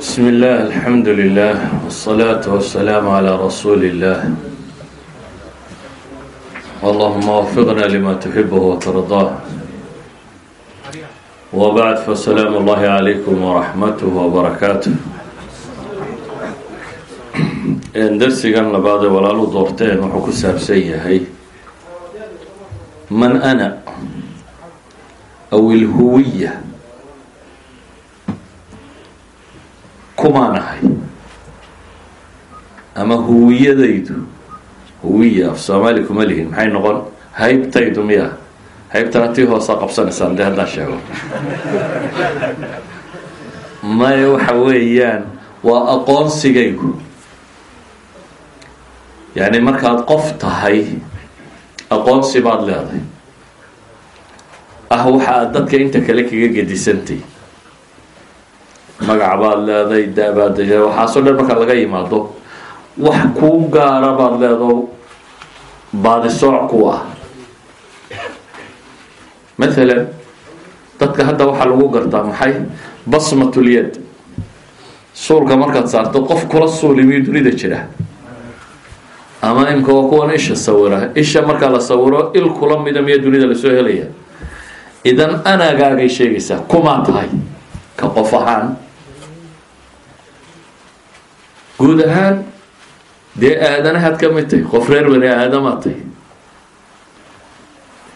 بسم الله الحمد لله والصلاة والسلام على رسول الله اللهم وفقنا لما تحبه وترضاه وبعد فسلام الله عليكم ورحمته وبركاته darsigan labaad ee walaalu doorteen wuxuu ku saabsan yahay man ana aw ilhuwiya kumaan ahay ama huwiyadaydu huwiya af soomaali kuma lihin. Maxay noqon? Haybtaydu miya. Haybtana tii hoosaa qabsanaysaan dee haddaan sheego. Maya waxa weeyaan waa aqoonsigaygu. Yacni markaad qof tahay aqoonsi baad leedahay. Ah waxa dadka inta kale kaga gedisantay magac baad leedahay da-baad waxaasoo dhan marka laga yimaado wax kuu gaara baad leedo baadisooc ku ah. Mathalan dadka hadda waxaa lagu gartaa maxay? Basmatulyad suulka markaad saarto qof kula suulimiyo dunida jira? Ama imka waa kuwan isha sawira. Isha markaa la sawiro il kula mida miya dunida la soo helaya? Idan anagaagay sheegaysaa kumaa tahay? Ka qof ahaan guud ahaan dee aadanahaad ka mid tahay qof reer bani aadamaad tahay.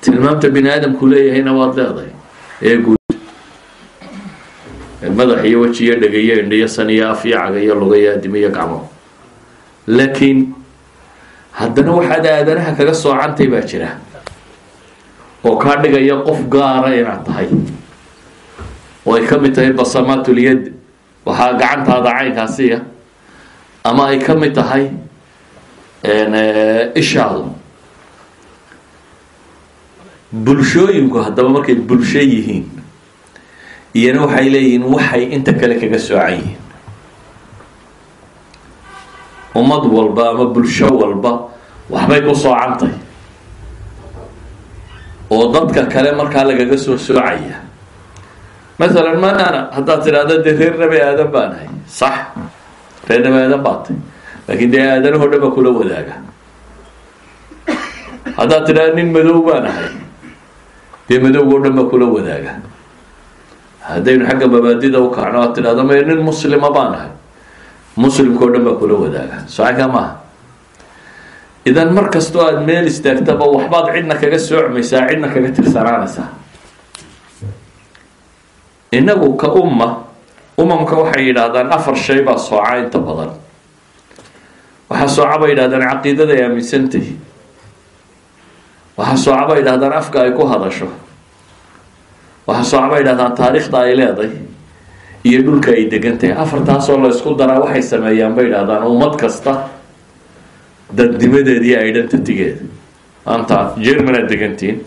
Tilmaamta bini aadamku leeyahayna waad leedahay ee guud. Madax iyo weji iyo dhegayo indhiyo san iyo af iyo caga iyo luga iyo adimo iyo gacmo. Laakiin haddana waxaad aadanaha kaga soocantay baa jira oo kaa dhigaya qof gaara inaad tahay. Oo ay ka mid tahay basamaatulyad waxaa gacantaada caynkaasiya ama ay ka mid tahay ishaadu bulshooyinku haddaba markay bulsho yihiin iyana waxay leeyihiin waxay inta kale kaga soocan yihiin. Ummad walba ama bulsho walba waxbay ku soocantay oo dadka kale markaa lagaga soo soocaya. Mathalan man ana haddaad tidhaahdo dee reer nabi aadan baan ahay. Sax reer nabi aadan baad tay laakiin dee aadanahoo dhan ba kula wadaaga haddaad tidhahdo nin madow baan ahay dee madowgao dhan ba kula wadaaga haddaynu xagga mabaadida u kacno aad tidhahdo may nin muslima baan ahay muslimkao dhan baa kula wadaaga socanka maaha idan mar kastoo aada meel istaagtaba waxbaad cidna kaga soocmaysaa cidna kaga tirsanaanaysaa innagu ka umma umamka waxay yidhaahdaan afar shay baa sooca inta badan. Waxaa sooca bay yidhahdaan caqiidada ay aaminsantahi waxaa sooca bay yidhahdaan afka ay ku hadasho. Waxaa sooca bay yidhahdaan taariikhda ay leeday iyo dhulka ay degan tahay afartaasoo la isku daraa waxay sameeyaan bay yidhahdaan ummad kasta dadnimadeeda iyo identitygeeda maanta german aad degantiin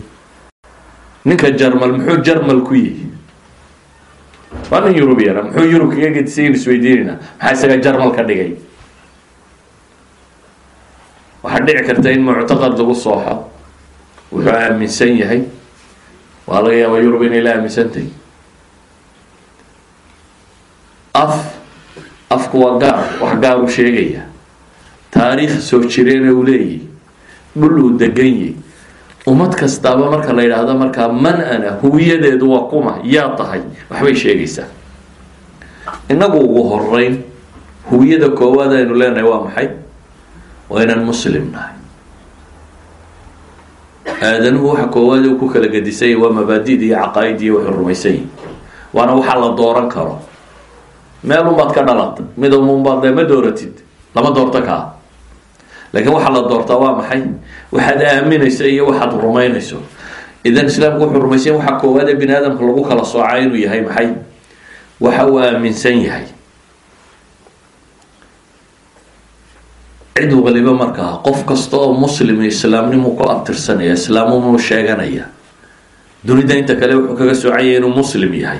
ninka jarmal muxuu jarmal ku yihi waa nin eurubiyana muxuu yurub kaga gedisay isweydiinayna maxaa isaga jarmal ka dhigay? Waxaa dhici karta in muctaqad lagu sooxo wuxuu aaminsan yahay. Waa laga yaaba yurub inay la aaminsantahay af afku waa gaar wax gaaru sheegaya. Taariikh soo jireena uu leeyahy dhul uu degan yahy ummad kastaaba marka la yidhaahdo markaa man ana huwiyadeedu waa kuma yaa tahay waxbay sheegaysaa. Innagu ugu horeyn huwiyada koowaad aynu leenahay waa maxay? Waa inaan muslim nahay. Aadanuhu waxa koowaad uu ku kala gedisanya waa mabaadid iyo caqaa'id iyo waxay rumaysan yihiin waana waxaa la dooran karo. Meel unbaad ka dhalata midunbaad ma dooratid lama doorto kaa laakiin waxaa la doortaa waa maxay? Waxaad aaminayso iyo waxaad rumaynayso. Idan islaamku wuxuu rumaysan waxaa koowaad ee bini aadamka lagu kala soocaa inuu yahay maxay? Waxa uu aaminsan yahay. Cid waliba markaa qof kasta oo muslim islaamnimu ku abtirsanaya islaamnimuu sheeganaya dunida inta kale wuxuu kaga soocanya inuu muslim yahay.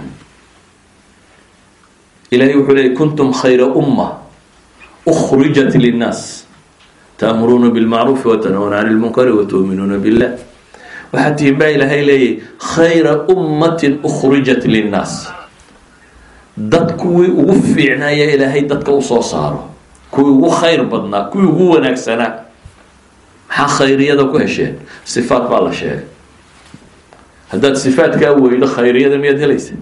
Ilahay wuxuu leeyay kuntum khayra umma ukhrijat linnaas taamuruuna bilmacruufi watanhawna cani lmunkari watuuminuuna billah. Waxaa tihiin baa ilaahay leeyahy khayra ummatin ukhrijat linnaas. Dad kuwii ugu fiicnaya ilaahay dadka u soo saaro. Kuwii ugu khayr badnaa kuwii ugu wanaagsanaa. Maxaa khayriyada ku hesheen? Sifaat baa la sheegay. Haddaad sifaatkaa weydo khayriyada miyaad helaysa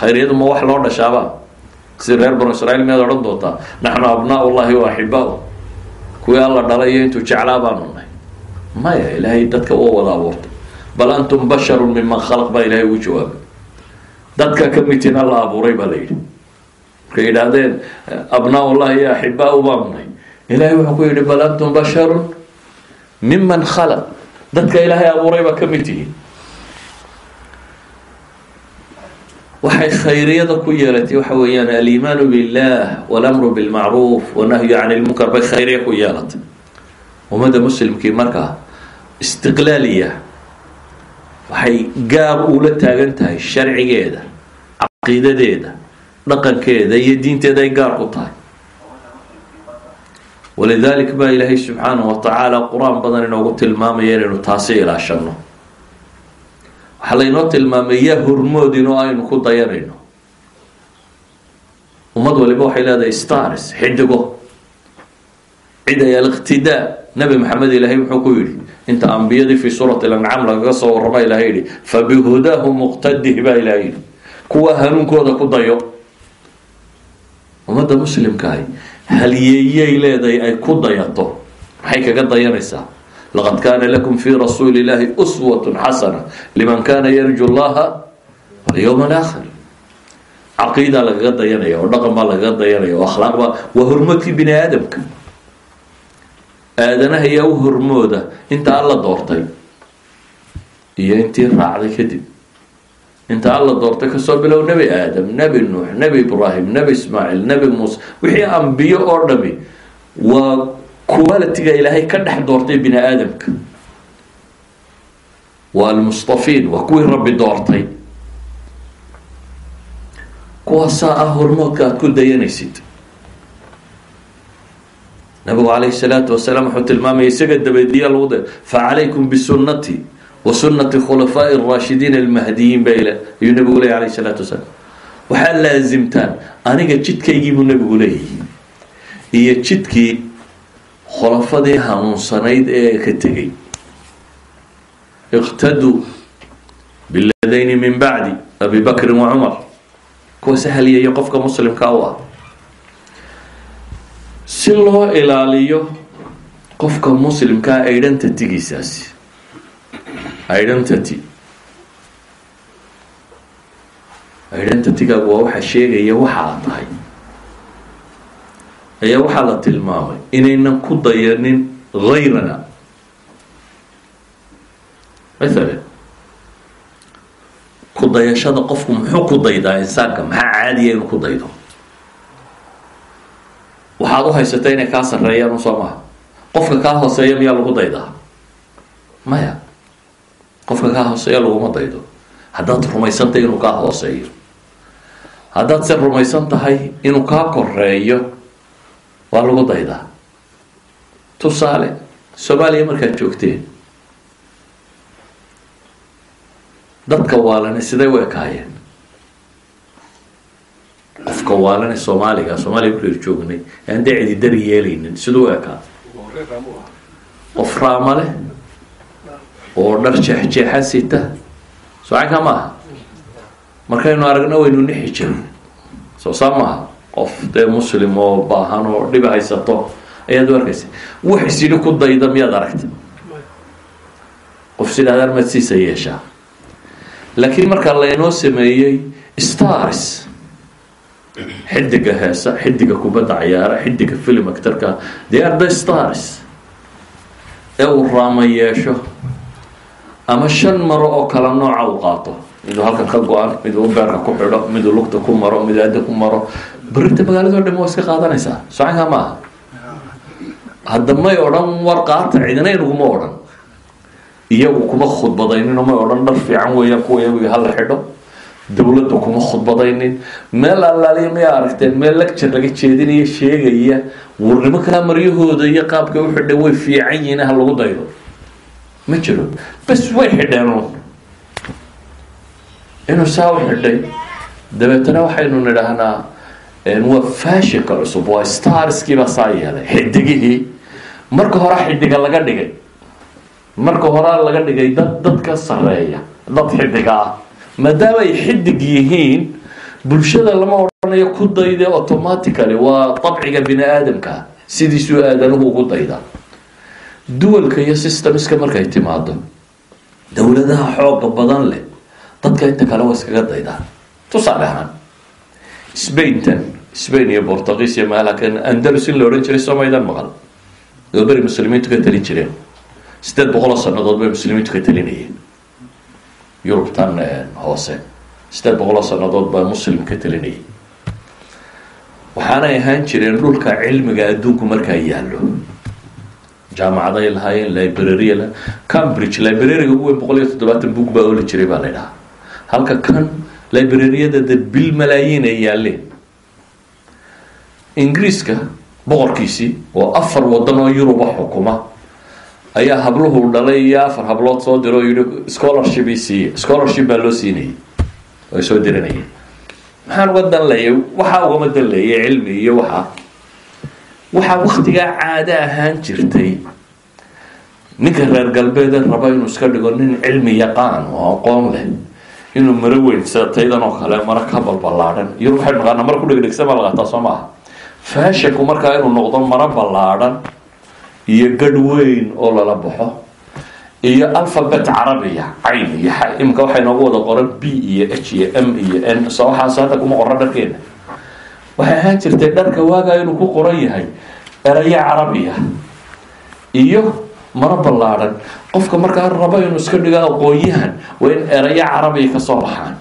khayriyadu ma wax loo dhashaaba si reer banu israiil miyaad odhan doontaa? Naxnu abnaa llahi wa axibaa kuwii alla dhalay iyo intuu jeclaa baanu nahay. Maya ilaahay dadka u wada abuurtay. Bal antum basharun miman khalaq baa ilahay ugu jawaabay. Dadka ka midtiin alla abuuray baa la yidhi. Markay yidhaahdeen abnaa llahi iyo axibaa baanu nahay. Ilahay wuxuu ku yidhi bal antum basharun miman khalaq. Dadka ilaahay abuuray baa ka mid tihiin waxay khayriyada ku yeelatay waxa weeyaan aliimaanu billah walamru bilmacruuf wanahyu can ilmunkar bay khayriya ku yeelatay. Ummadda muslimkii markaa istiqlaaliya waxay gaar uula taagan tahay sharcigeeda caqiidadeeda dhaqankeeda iyo diinteeda ay gaar ku tahay. Walidalik baa ilaahay subxaanahu watacaala qur'aan badan inoogu tilmaamaya inaynu taasi ilaashano waxaa laynoo tilmaamay yaa hormoodin oo aynu ku dayanayno ummad waliba waxay leedahay stars xidigo. Cid ay aliqtidaa nabi maxamed ilaahay wuxuu ku yidhi inta ambiyadii fii suurati alancaam lagaga soo warrama ilahay yidhi fabihudaahu muqtadih baa ilahay yidhi. Kuwa hanuunkooda ku dayo. Ummadda muslimkaahi halyeeyay leedahay ay ku dayato? Maxay kaga dayanaysaa laqad kaana lakum fii rasuuli illaahi uswatun xasana liman kana yarju llaha walyowma alaakhir caqiidaa lagaga dayanaya oo dhaqan baa lagaga dayanaya oo akhlaaq baa waa hormoodkii bini aadamka aadanaha yaa u hormooda inta alla doortay iyo intii raacday kadib inta alla doortay ka soo bilow nebi aadam nebi nuux nebi ibraahim nebi ismaaciil nebi muuse wixii ambiyo oo dhami qualitiga ilaahay ka dhex doortay bini aadamka. Waa almustafiin waa kuwii rabbi doortay. Kuwaasaa ah hormoodka aada ku dayanaysid. Nabigu calayhi salaatu wasalaam wuxuu tilmaamaya isaga dabeediya lagu da facalaykum bisunati wa sunati khulafaa'i araashidiin almahdiyiin ba ayuu nabigu leeyay alayhi salaatu wasalaam. Waxaad laasimtaan aniga jidkaygii buu nabigu leeyahy iyo jidkii khulafadii hanuunsanayd ee ka tegay iqtaduu biladayni min bacdi abi bakrin wa cumar kuwa sahaliyaya qofka muslimka u ah si loo ilaaliyo qofka muslimkaa identitygiisaasi identity identitygaagu waa waxa sheegaya waxa aad tahay ayaa waxaa la tilmaamay inaynan ku dayanin hayrana mathalan ku dayashada qofku muxuu ku daydaa insaanka? Maxaa caadiya inuu ku daydo? Waxaad u haysata inay kaa sarreeyaan u soo maha qofka kaa hooseeya miyaa lagu daydaa? Maya qofka kaa hooseeya laguma daydo. Haddaad rumaysantahay inuu kaa hooseeyo. Haddaad se rumaysan tahay inuu kaa koreeyo waa lagu daydaa. Tusaale soomaaliya markaad joogteen dadka waalani siday u ekaayeen. Qofka waalane soomaaliga soomaaliya markaynu joognay aan dee cidi dari yeelaynin siduu u ekaa. Qof raama leh oo dhar jeexjeexa sita socanka maaha? Markaynu aragno waynu nixi jirin. Soo saa maaha qof dee muslim oo baahan oo dhibi haysato ayaad u arkaysa wax isidhi ku dayda miyaad aragta qof sidhahdaan maad siisa yeeshaa laakiin markaa laynoo sameeyey stars xidiga heesa xidiga kubadda cayaara xidiga film actarka are the stars. Ee uu raama yeesho ama shan maro oo kala nooca u qaato. Miduu halkan ka go-an miduu beerka ku xidho miduu lugta ku maro miduu adda ku maro barinta magaalado dham waa iska qaadanaysaa socanka maaha hadda may odhan war qaata cidina inaguma odhan iyagu kuma khudbadaynin may odhan dhar fiican weeyaan kuwa iyagu hala xidho dowladda kuma khudbadaynin meel allaaliya may aragteen meel lecture laga jeedinaya sheegaya warnimo kaa maryahooda iyo qaabka u xidhay way fiican yihiin ha lagu daydo ma jiro bas way xidheen inuu saa u xidhay dabeetana waxaynu nidhaahnaa waa fashinka cusub waa starskiibaa saa yeelay xidigihii marka hore xidiga laga dhigay. Marka horea laga dhigay dad dad ka sareeya dad xidiga ah. Maadaama ay xidig yihiin bulshada lama odhanayo ku dayde automatically waa dabciga bini aadamka sidiisuu aadanuhu ugu dayda. Duwalka iyo systemska markay timaado. Dowladaha xooga badan leh dadka inta kale waa iskaga daydaan tusaale ahaan spaintan spain iyo bortugiis iyo meelakan andalus in la odhan jiray somaydan maqal oo beri muslimiintu ka talin jireen. Sideed boqol oo sanadood bay muslimiintu ka talinayeen yurubtan hoose. Sideed boqol oo sanadood baa muslim ka talinayay waxaanay ahaan jireen dhulka cilmiga adduunku markaa yaallo. Jaamacaday lahaayeen library cambridge librariga ugu weyn boqol iyo toddobaatan bug baa oli jiray baa la ydhahaa halka kan librariyada de bil malaayiin ay yaaleen ingiriiska boqorkiisii oo afar wadan oo yuruba xukuma. Ayaa habluhu dhalay iyo afar hablood soo diro oo yihi scholarship siiye scholarship baa loo siinayay ay soo diranayeen maxaan uga dan leeyay waxaa ugama dan leeyay cilmi iyo waxaa waxaa waktigaa caado ahaan jirtay. Ninka reer galbeede raba inuu iska dhigo nin cilmi yaqaan oo aqoon leh inuu maro weyn sida taydan oo kale maro ka balballaadhan iyo waxay naqaana maro ku dhegdhegsan baa la soo maaha faashinku markaa inuu noqdo maro ballaadhan iyo gadh weyn oo lala baxo iyo alphabet carabiya cayn iyo xa imika waxay noogu wada qoran b iyo h iyo m iyo n. So waxaas hadda kuma qoran dharkeena. Waxay ahaan jirtay dharka waagaa inuu ku qoran yahay erayo carabiya iyo maro ballaadhan qofka markaa rabo inuu iska dhigo aqoon-yahan waa in erayo carabiya ka soo baxaan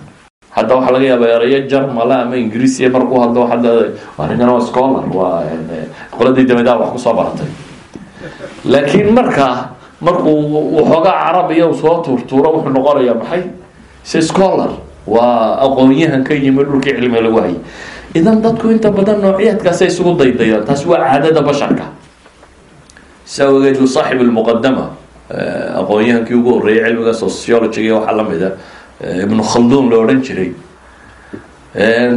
hadda waxaa laga yaaba erayo jarmala ama ingiriisiya marku hadlo waa scholar waa qoladii damadaa wax ku soo baratay. Laakiin markaa markuu waxoogaa carabiya soo tuurtuuro wuxuu noqonayaa maxay? Se scholar. Waa aqoon-yahan ka yimi dhulkii cilmiga lagu hayay. Idan dadku inta badan noocyaadkaasay isugu daydayaan taasi waa caadada basharka. Saa ogeed saaxib lmuqadama aqoon-yahankii ugu horreeyay cilmiga sociologiga waxaa lamida ibnu khalduun la odhan jiray.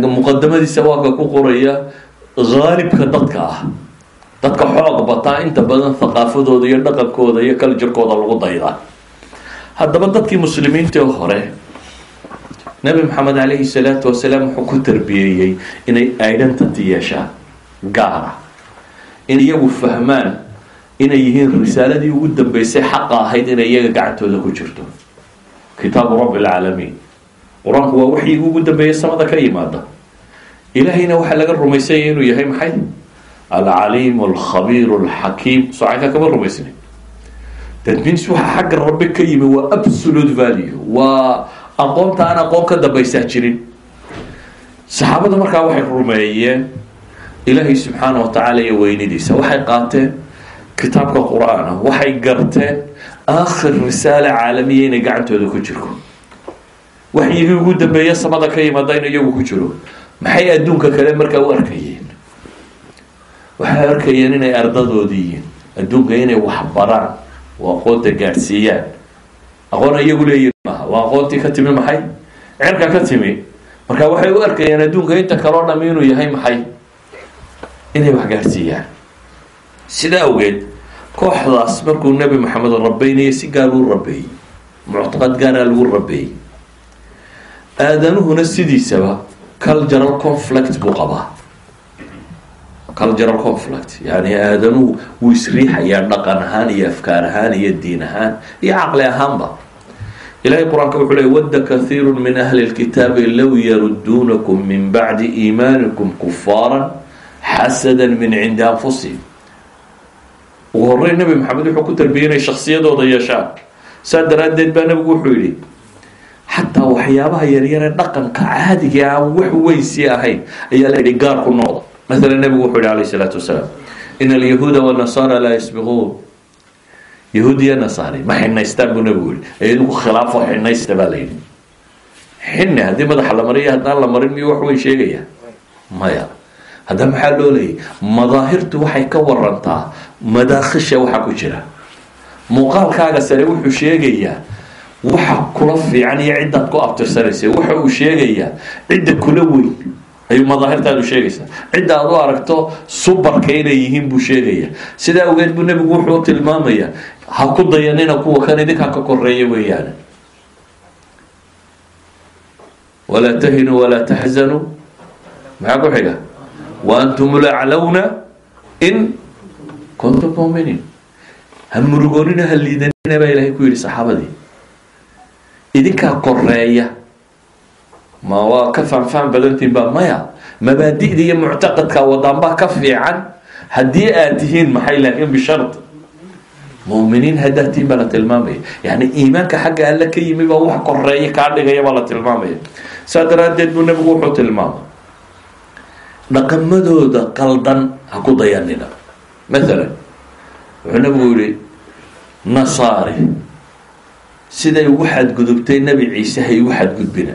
Muqadamadiisa waa ka ku qoraya haalibka dadka ah. Dadka xoog bataa inta badan thaqaafadooda iyo dhaqankooda iyo kaljarkooda lagu daydaa haddaba dadkii muslimiintii hore nabi maxamed calayhi salaatu wasalaam wuxuu ku tarbiyeeyey inay identity yeeshaan gaara in iyagu fahmaan inay yihiin risaaladii ugu dambeysay xaqa ahayd inay iyaga gacantooda ku jirto kitaabu rabbi alcaalamiin qur'aanku waa waxii ugu dambeeyay samada ka yimaada. Ilaahayna waxaa laga rumaysanya inuu yahay maxay? Alcaliim alkhabiir alxakiim socanka kama rumaysnin. That means waxa xagga rabbi ka yimi waa absolute value. Waa aqoonta aan aqoon ka dambaysaa jirin. Saxaabada markaa waxay rumeeyeen ilaahay subxaana wa tacaala iyo weynidiisa. Waxay qaateen kitaabka qur'aana. Waxay garteen aakhir risaale caalamiya inay gacantooda ku jirto waxyigii ugu dambeeya samada ka yimaada in iyagu ku jiro. Maxay adduunka kale markaa u arkayeen? Waxay arkayeen inay ardadoodi yihiin. Adduunka inay waxbaraan oo aqoonta gaadhsiiyaan. Aqoon iyagu leeyihiin maaha. Waa aqoontii ka timi maxay? Cerka ka timi. Marka waxay u arkayeen adduunka inta kaleo dham inuu yahay maxay? Inay wax gaadhsiiyaan. Sidaa awgeed kooxdaas markuu nebi maxamed rabeynaya si gaar uu rabeeyey muctaqad gaaraa lagu rabeeyey aadanuhuna sidiisaba cultural conflict buu qabaa. Cultural conflict yani aadanuhu wuu isriixayaa dhaqan ahaan iyo afkaar ahaan iyo diin ahaan iyo caqli ahaanba. Ilahay qur'aanka wuxuu ley wadda kathiiru min ahli lkitaabi low yaruduunakum min bacdi iimaanikum kufaara xasada min cindi anfusihim ugu horey nebi maxamed wuxuu ku tarbiyay inay yeeshaan. Saa daraaddeed baa nebigu wuxuu yihi xataa waxyaabaha yaryare dhaqanka caadiga aan wax weysii ahayn ayaa la yihi gaar ku noqda maala nebigu wuxuu yihi alayh isalaatu wasalaam in alyahuuda wanasaara laa yasbiquun yahuud iyo nasaari ma xinaystaan buu nebigu yihi idinku khilaafo xinaysta baa la yidhi. Xine haddii madaxa la mariyo haddaan la marin miyo wax weyn sheegaya maya hadda maxaa loo leeyay madaahirtu waxay ka warantaa madaakhisha waxa ku jira. Muuqaalkaaga sare wuxuu sheegayaa waxa kula fiican iyo ciddaad ku abtirsanaysa. Waxa uu sheegayaa cidda kula weyn. Ayuu madaahirtaadu sheegaysaa. Cidda aad u aragto subarka inay yihiin buu sheegaya sidaa awgeed buu nebigu wuxuu tilmaamayaa ha ku dayanina kuwa kan idinkaa ka koreeya weeyaane. Walaa tahinuu walaa taxzanuu maxaa ku xiga? Wa antum laclawna in kuntum muminiin ha murugoonina ha liidanina baa ilaahay ku yidhi saxaabadii idinkaa koreeya ma waa ka faanfaan badantiin baa maya mabaadi'da iyo muctaqadka wadaanbaa ka fiican. Haddii aad tihiin maxay laakiin bishart? Muminiin haddaad tihiin baa la tilmaamaya. Yani iimaanka xagga alle ka yimi baa wax koreeya kaa dhigaya baa la tilmaamaya. Saa daraaddeed buu nebigu wuxuu tilmaamay dhaqamadooda qaldan ha ku dayanina maalan wuxuu nebigu yihi nasaari siday ugu xadgudubtay nebi ciise hay ugu xadgudbina.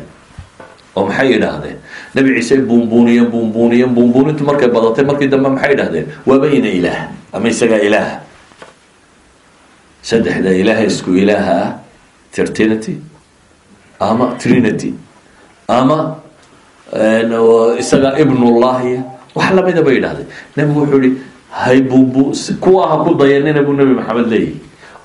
Oo maxay yidhaahdeen? Nebi ciise buunbuuniyeen buunbuuniyeen buunbuunintu markay badatay markii dambe maxay yidhahdeen waaba ina ilaah ama isagaa ilaaha saddexda ilaaha isku ilaaha ah trinity ama trinity ama isagaa ibnullahiya wax lamida bay yidhahdeen nebigu wuxuu yihi hay buunbu kuwa ha ku dayanina buu nebi maxamed leeyahy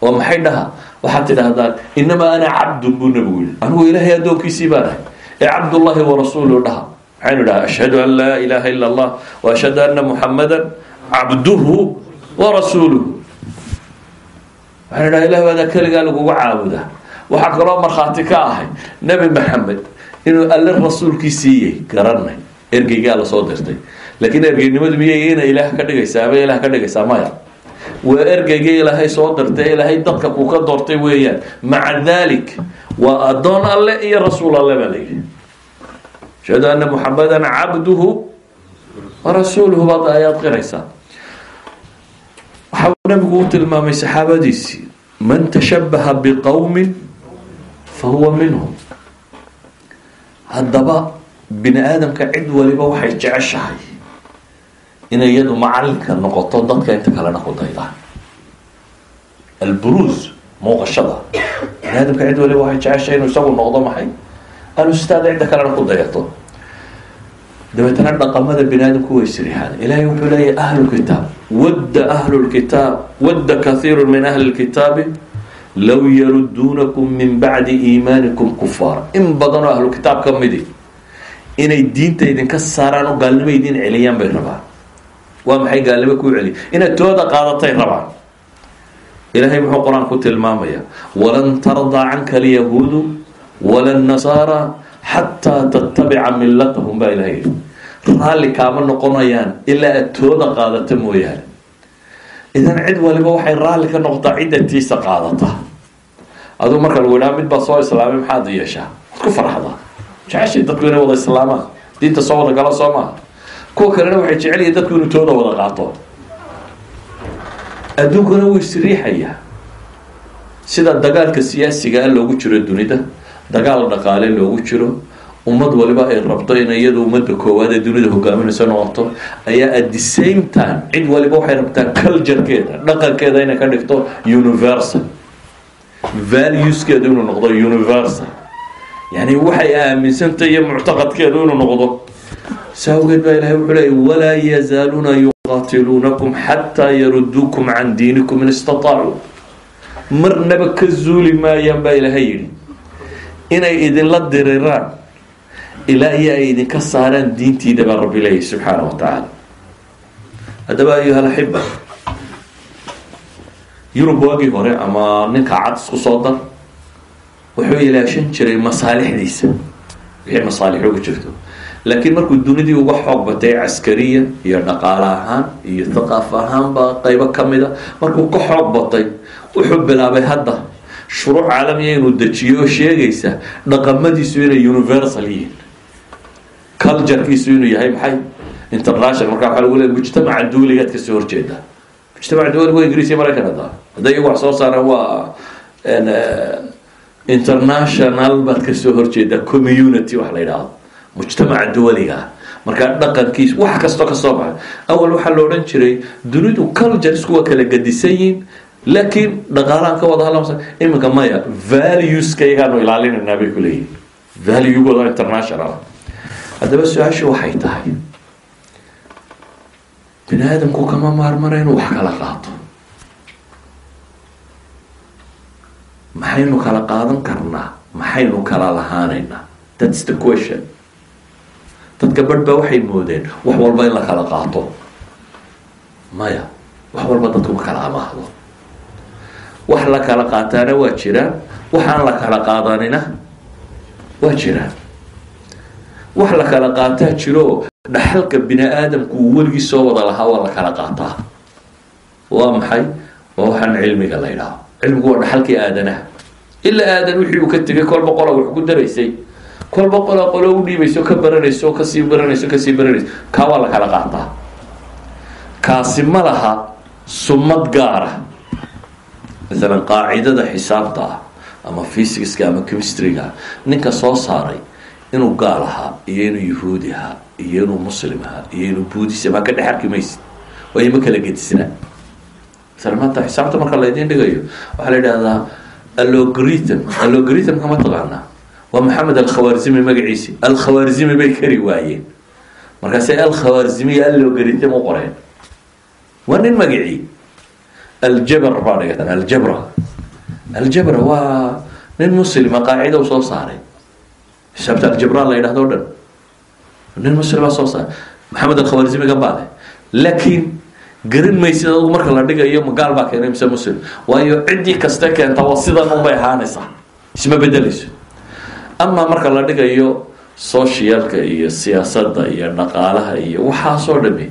oo maxay dhaha? Waxaad tidhaahdaan inamaa ana cabdun buu nebigu yihi anigu ilaahay addoonkiisii baan ahay. Ee cabdullahi warasuulu dhaha. Maxaynu dhaha ashhadu an laa ilaaha ila allah wa ashhadu anna cabduhu warasuuluhu waxaynu dhaha ilah waadaa keligaa lagugu caabudaa. Waxaa kaloo markhaati ka ahay nebi maxamed inuu alle rasuulkii siiyey garanay ergeygaa la soo dirtay laakiin ergeynimadu miyay ina ilaah ka dhigaysaa? Ama ilaah ka dhigaysaa? Maya. Waa ergeygii ilaahay soo dirtay ilaahay dadka kuu ka doortay weeyaan. Maca dalik waa addoon alle iyo rasuul alle baa layidhi ashhadu anna muxamadan cabduhu warasuuluhu baad ayaad qiraysaa. Waxaa nabigu u tilmaamay saxaabadiisii man tashabaha biqowmin fa huwa minhum. Haddaba bini aadamka cid waliba waxay jeceshahay inay iyadu macalinka noqoto dadka inta kalena ku daydaan alburuuz muuqashada. Bini aadamka cid waliba waxay jeceshahay inuu isagu noqdo maxay? Alustaad cidda kalena ku dayato. Dabeetana dhaqamada bini aadamku way sirixaan ilaahay wuxuu leeyahy ahlulkitaab wadda ahlulkitaab wadda kathiiru min ahli lkitaabi low yaruduunakum min bacdi iimaanikum kufaara in badanoo ahlukitaab ka midi inay diinta idinka saaraan oo gaalnimo idin celiyaan bay rabaan waa maxay gaalnimo kuu celiya inaad tooda qaadatay rabaan ilaahay muxuu qur'aan ku walan tardaa canka alyahuudu wala nasaara xataa tattabica millatahum baa ilahay yidhi. Raalli kaama noqonayaan ilaa aad tooda qaadata mooyaane. Idan cid waliba waxay raalli ka noqotaa cidda tiisa qaadata. Aduu marka lagu idhaha mid baa soo islaamay maxaad yeeshaa? Ku farxdaa. Jeceshay dadku inay wada islaamaan diinta soo wada galo soo maaha kuwa kalena waxay jecel yihiin dadku inuu tooda wada qaato. Adduunkana wuu isriixayaa sida dagaalka siyaasiga a loogu jiro dunida dagaal dhaqaale loogu jiro ummad waliba ay rabto in iyadu ummadda koowaad ee dunida hogaaminayso noqoto ayaa at the same time cid waliba waxay rabtaa culturekeeda dhaqankeeda inay ka dhigto universal. Valueskeeda inuu noqdo universal. Yani waxay aaminsantay iyo muctaqadkeedu inuu noqdo saa awgeed baa ilahay wuxuu leeyay walaa yazaaluuna yuqaatiluunakum xataa yaruduukum can diinikum in istataacu marnaba ka zuuli maayaan baa ilaahay yidhi inay idinla diriraan ilaa ay idinka saaraan diintiida baa rabbi leeyahy subxaana wa tacaala haddaba ayuha alaxiba yurub waagii hore ama ninka cad isku soo dar wuxuu ilaashan jiray masaalixdiisa wixii masaalix uga jirto laakiin markuu dunidii uga xoog batay caskariya iyo dhaqaale ahaan iyo thaqaaf ahaanba qeybo kamida markuu ka xoog batay wuxuu bilaabay hadda shuruuc caalamiya inuu dejiyo oo sheegaysa dhaqamadiisu inay universal yihiin. Culturekiisu inuu yahay maxay? International markaa waaa lagu leey mujtamaca duuligaad ka soo horjeeda. Mujtamaca duuliga waa ingiriis iyo maraykan hadda? Hadday iyagu wax soo saaraan waa international baad ka soo horjeedaa community wax la yidhaahdo mujtamaca duwaliga. Markaa dhaqankiis wax kastoo ka soo baxa awal waxaa la odhan jiray dunidu culturesku waa kala gadisan yihiin laakiin dhaqaalahan ka wada hadla iminka maya valueska iyagaanu ilaalinaynaa bay ku valuegooda international. Haddaba su'aashu waxay tahay bini aadamku kama maarmana inuu wax kala qaato. Maxaynu kala qaadan karnaa? Maxaynu kala lahaanaynaa thats the question dadka barh baa waxay moodeen wax walba in la kala qaato. Maya wax walba dadku ma kala amaahdo. Wax la kala qaataana waa jiraan waxaan la kala qaadanina waa jiraan wax la kala qaataa jiro dhaxalka bini aadamku uu weligii soo wada lahaa waa la kala qaataa. Waa maxay? Waa waxaan cilmiga la ydhaaho cilmigu waa dhaxalkii aadanaha. Ilaa aadan wixii uu ka tegay kolba qola wax ku daraysay kolba qola qolo u dhiibayso ka baranayso ka sii baranayso ka sii baranayso. Kaa waa la kala qaataa. Kaasi ma laha sumad gaara maalan qaacidada xisaabta ah ama physicska ama chemistryga ninka soo saaray inuu gaal ahaa iyo inuu yahuudi ahaa iyo inuu muslim ahaa iyo inuu buudis maa ka dhex arki maysid waayo kala gedisna masala maanta xisaabta marka laydin dhigayo waxaa la yidhahdaa allogarithm. Allogarithmka ma taqaanaa waa maxamed alkhawaarzimi magaciisi. Alkhawaarzimi bay kari waayeen markaase alkhawaarzimiya allogarithim u qoreen. Waa nin magacii. Aljabr baa dhigatan aljabra aljabra waa nin muslima qaacida u soo saaray. Xisaabta aljabra la yidhahdo o dhan. Nin muslima soo saaray. Maxamed alkhawaarzimigan baa leh laakiin garan maysid adugu marka la dhigayo magaal baa keenay mise muslim. Waayo ciddii kaste keenta waa sidan isma bedeleyso amaa marka la dhigayo socialka iyo siyaasadda iyo dhaqaalaha iyo waxaasoo dhami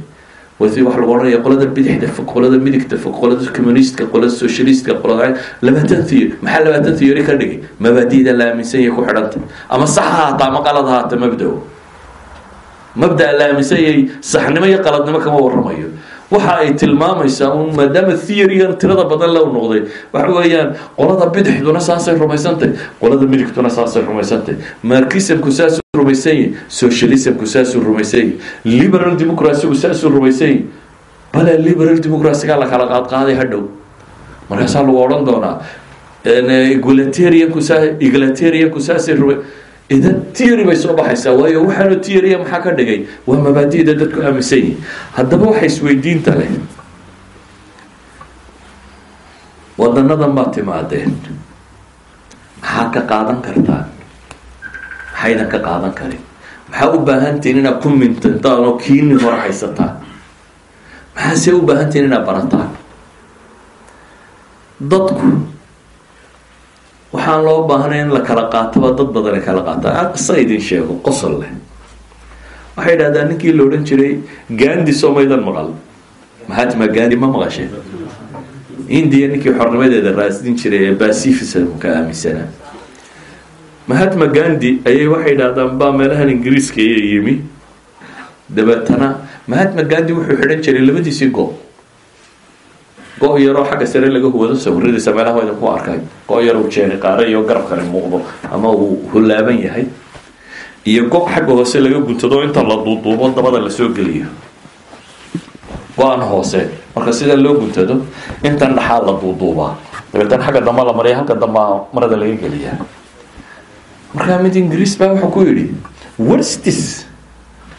wati waxa lagu odhanaya qolada bidixda qolada midigta qolada communistka qolada socialistka qolada labaatan theory maxaa labaatan theory ka dhigay? Mabaadi'da la aaminsan yahay ku xidhanta. Ama sax ha ama qalad ha haata mabda-o mabda la aaminsan yahay saxnimo iyo qaladnimo kama waramayo waxa ay tilmaamaysaa un maadaama theorygan tirada badan la noqday. Waxa weeyaan qolada bidixduna saasay rumaysantahy qolada midigtuna saasay rumaysantahy markismku saasuu rumaysan yahy socialismku saasuu rumaysan yahy liberal democracygu saasuu rumaysan yahy bale liberal democracyga la kala qaadqaaday hadhow markaasaa lagu odhan doonaa egalitarianku egalitarianku saasay rumay idan theory bay soo baxaysaa waayo waxaanu theorya maxaa ka dhigay? Waa mabaadida dadku aaminsan yihiin haddaba waxa isweydiinta leh. Wadanadan baad timaadeen. Maxaa ka qaadan kartaan maxaydan ka qaadan karin? Maxaa u baahantihin inaad ku mintantaan oo kiini hore haysataan? Maxaase u baahantihin inaad barataan? Dadku waxaan loo baahnay in la kala qaataba dad badan ay kala qaataan. Qisa idin sheego qosol leh. Waxay idhahdaa ninkii la odhan jiray gandi somaydan maqal. Mahatma gandi ma maqashe. India ninkii xornimadeeda raasdin jiray ee bacifismka aaminsanaa mahatma gandi ayay waxay idhahdaan baa meelahan ingiriiska iyo yimi. Dabeetana mahatma gandi wuxuu xidhan jiray labadiisii go go- yaroo xagga sare laga huwado sawiradiisa meelaha idinku arkay go- yar uu jeeni qaara iyo garabkani muuqdo ama uu hulaaban yahay iyo go- xagga hoose laga guntado inta la duuduubo dabada la soo geliyo go-an hoose marka sidaa loo guntado intan dhaxaa la duuduubaa dabeetana xagga damba la mariya halka dambaa marada laga geliyaa markaa mid ingiriis baa wuxuu ku yidhi whatstis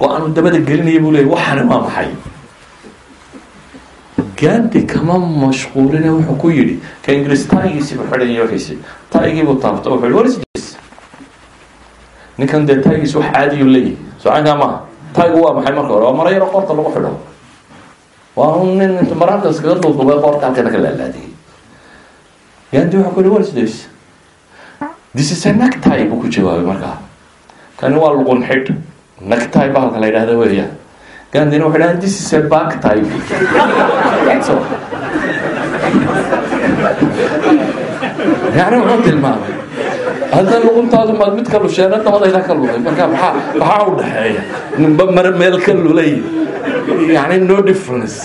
go'aanu dabada gelinaya buu leeyay waxani waa maxay gandi kama mashquuline wuxuu ku yidhi ka ingiriis taayigiisiibu xidhanya wixiisi taayigiibuu taabto wuxuu yihi whatstis ninkan dee taayigiis wax caadiyu leeyahy socankaa maaha. Taayigu waa maxay marka hore? Waa mara yaro qoorta lagu xidho. Waa un nin intu maraalkas kaga duuduubay qoorta halkana ka laalaadiyay. Gandi wuxuu ku yihi whatstis this? Is a nectie buu ku jawaabay markaa. Kani waa luqun xidh. Nectie ba halka la yidhahda weeyaan gandina wuxuu dhaha this is a back tie so yani wuxuu tilmaamay hadda luquntaadu maad mid ka lusheena dabadayda ka lulay marka maxaa maxaa u dhexeeya ninba mare meel ka lulay yani no difference.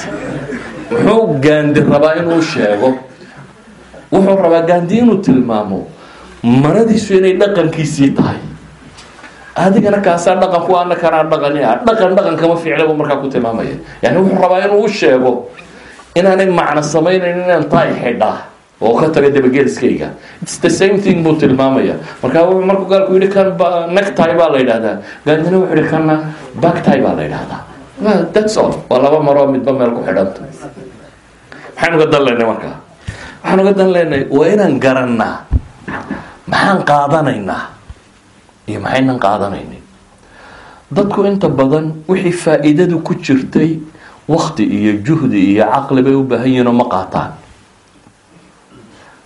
Muxuu gaandi rabaa inuu sheego wuxuu rabaa gaandi inuu tilmaamo maradiisu inay dhaqankiisii tahay adigana kaasaa dhaqan ku ana kanaa dhaqani ah dhaqan dhaqan kama fiicla markaa ku tilmaamaya. Yani wuxuu rabaa inuu u sheego inaanay macno samaynayn inaan taay xidhaa oo ka taga dabageliskayga its the same thing buu tilmaamaya. Markaa markuu gaalku yihi kan nectie baa la yidhahdaa gaandina wuxuu yihi kanna backtie baa la yidhahdaa that's all. Waa laba maroo midba meel ku xidhanta maxaan uga dan markaa. Waxaan uga dan waa inaan garannaa maxaan qaadanaynaa iyo maxaynan qaadanaynin? Dadku inta badan wixii faa-iidadu ku jirtay wakti iyo juhdi iyo caqli bay u baahan yihiin oo ma qaataan.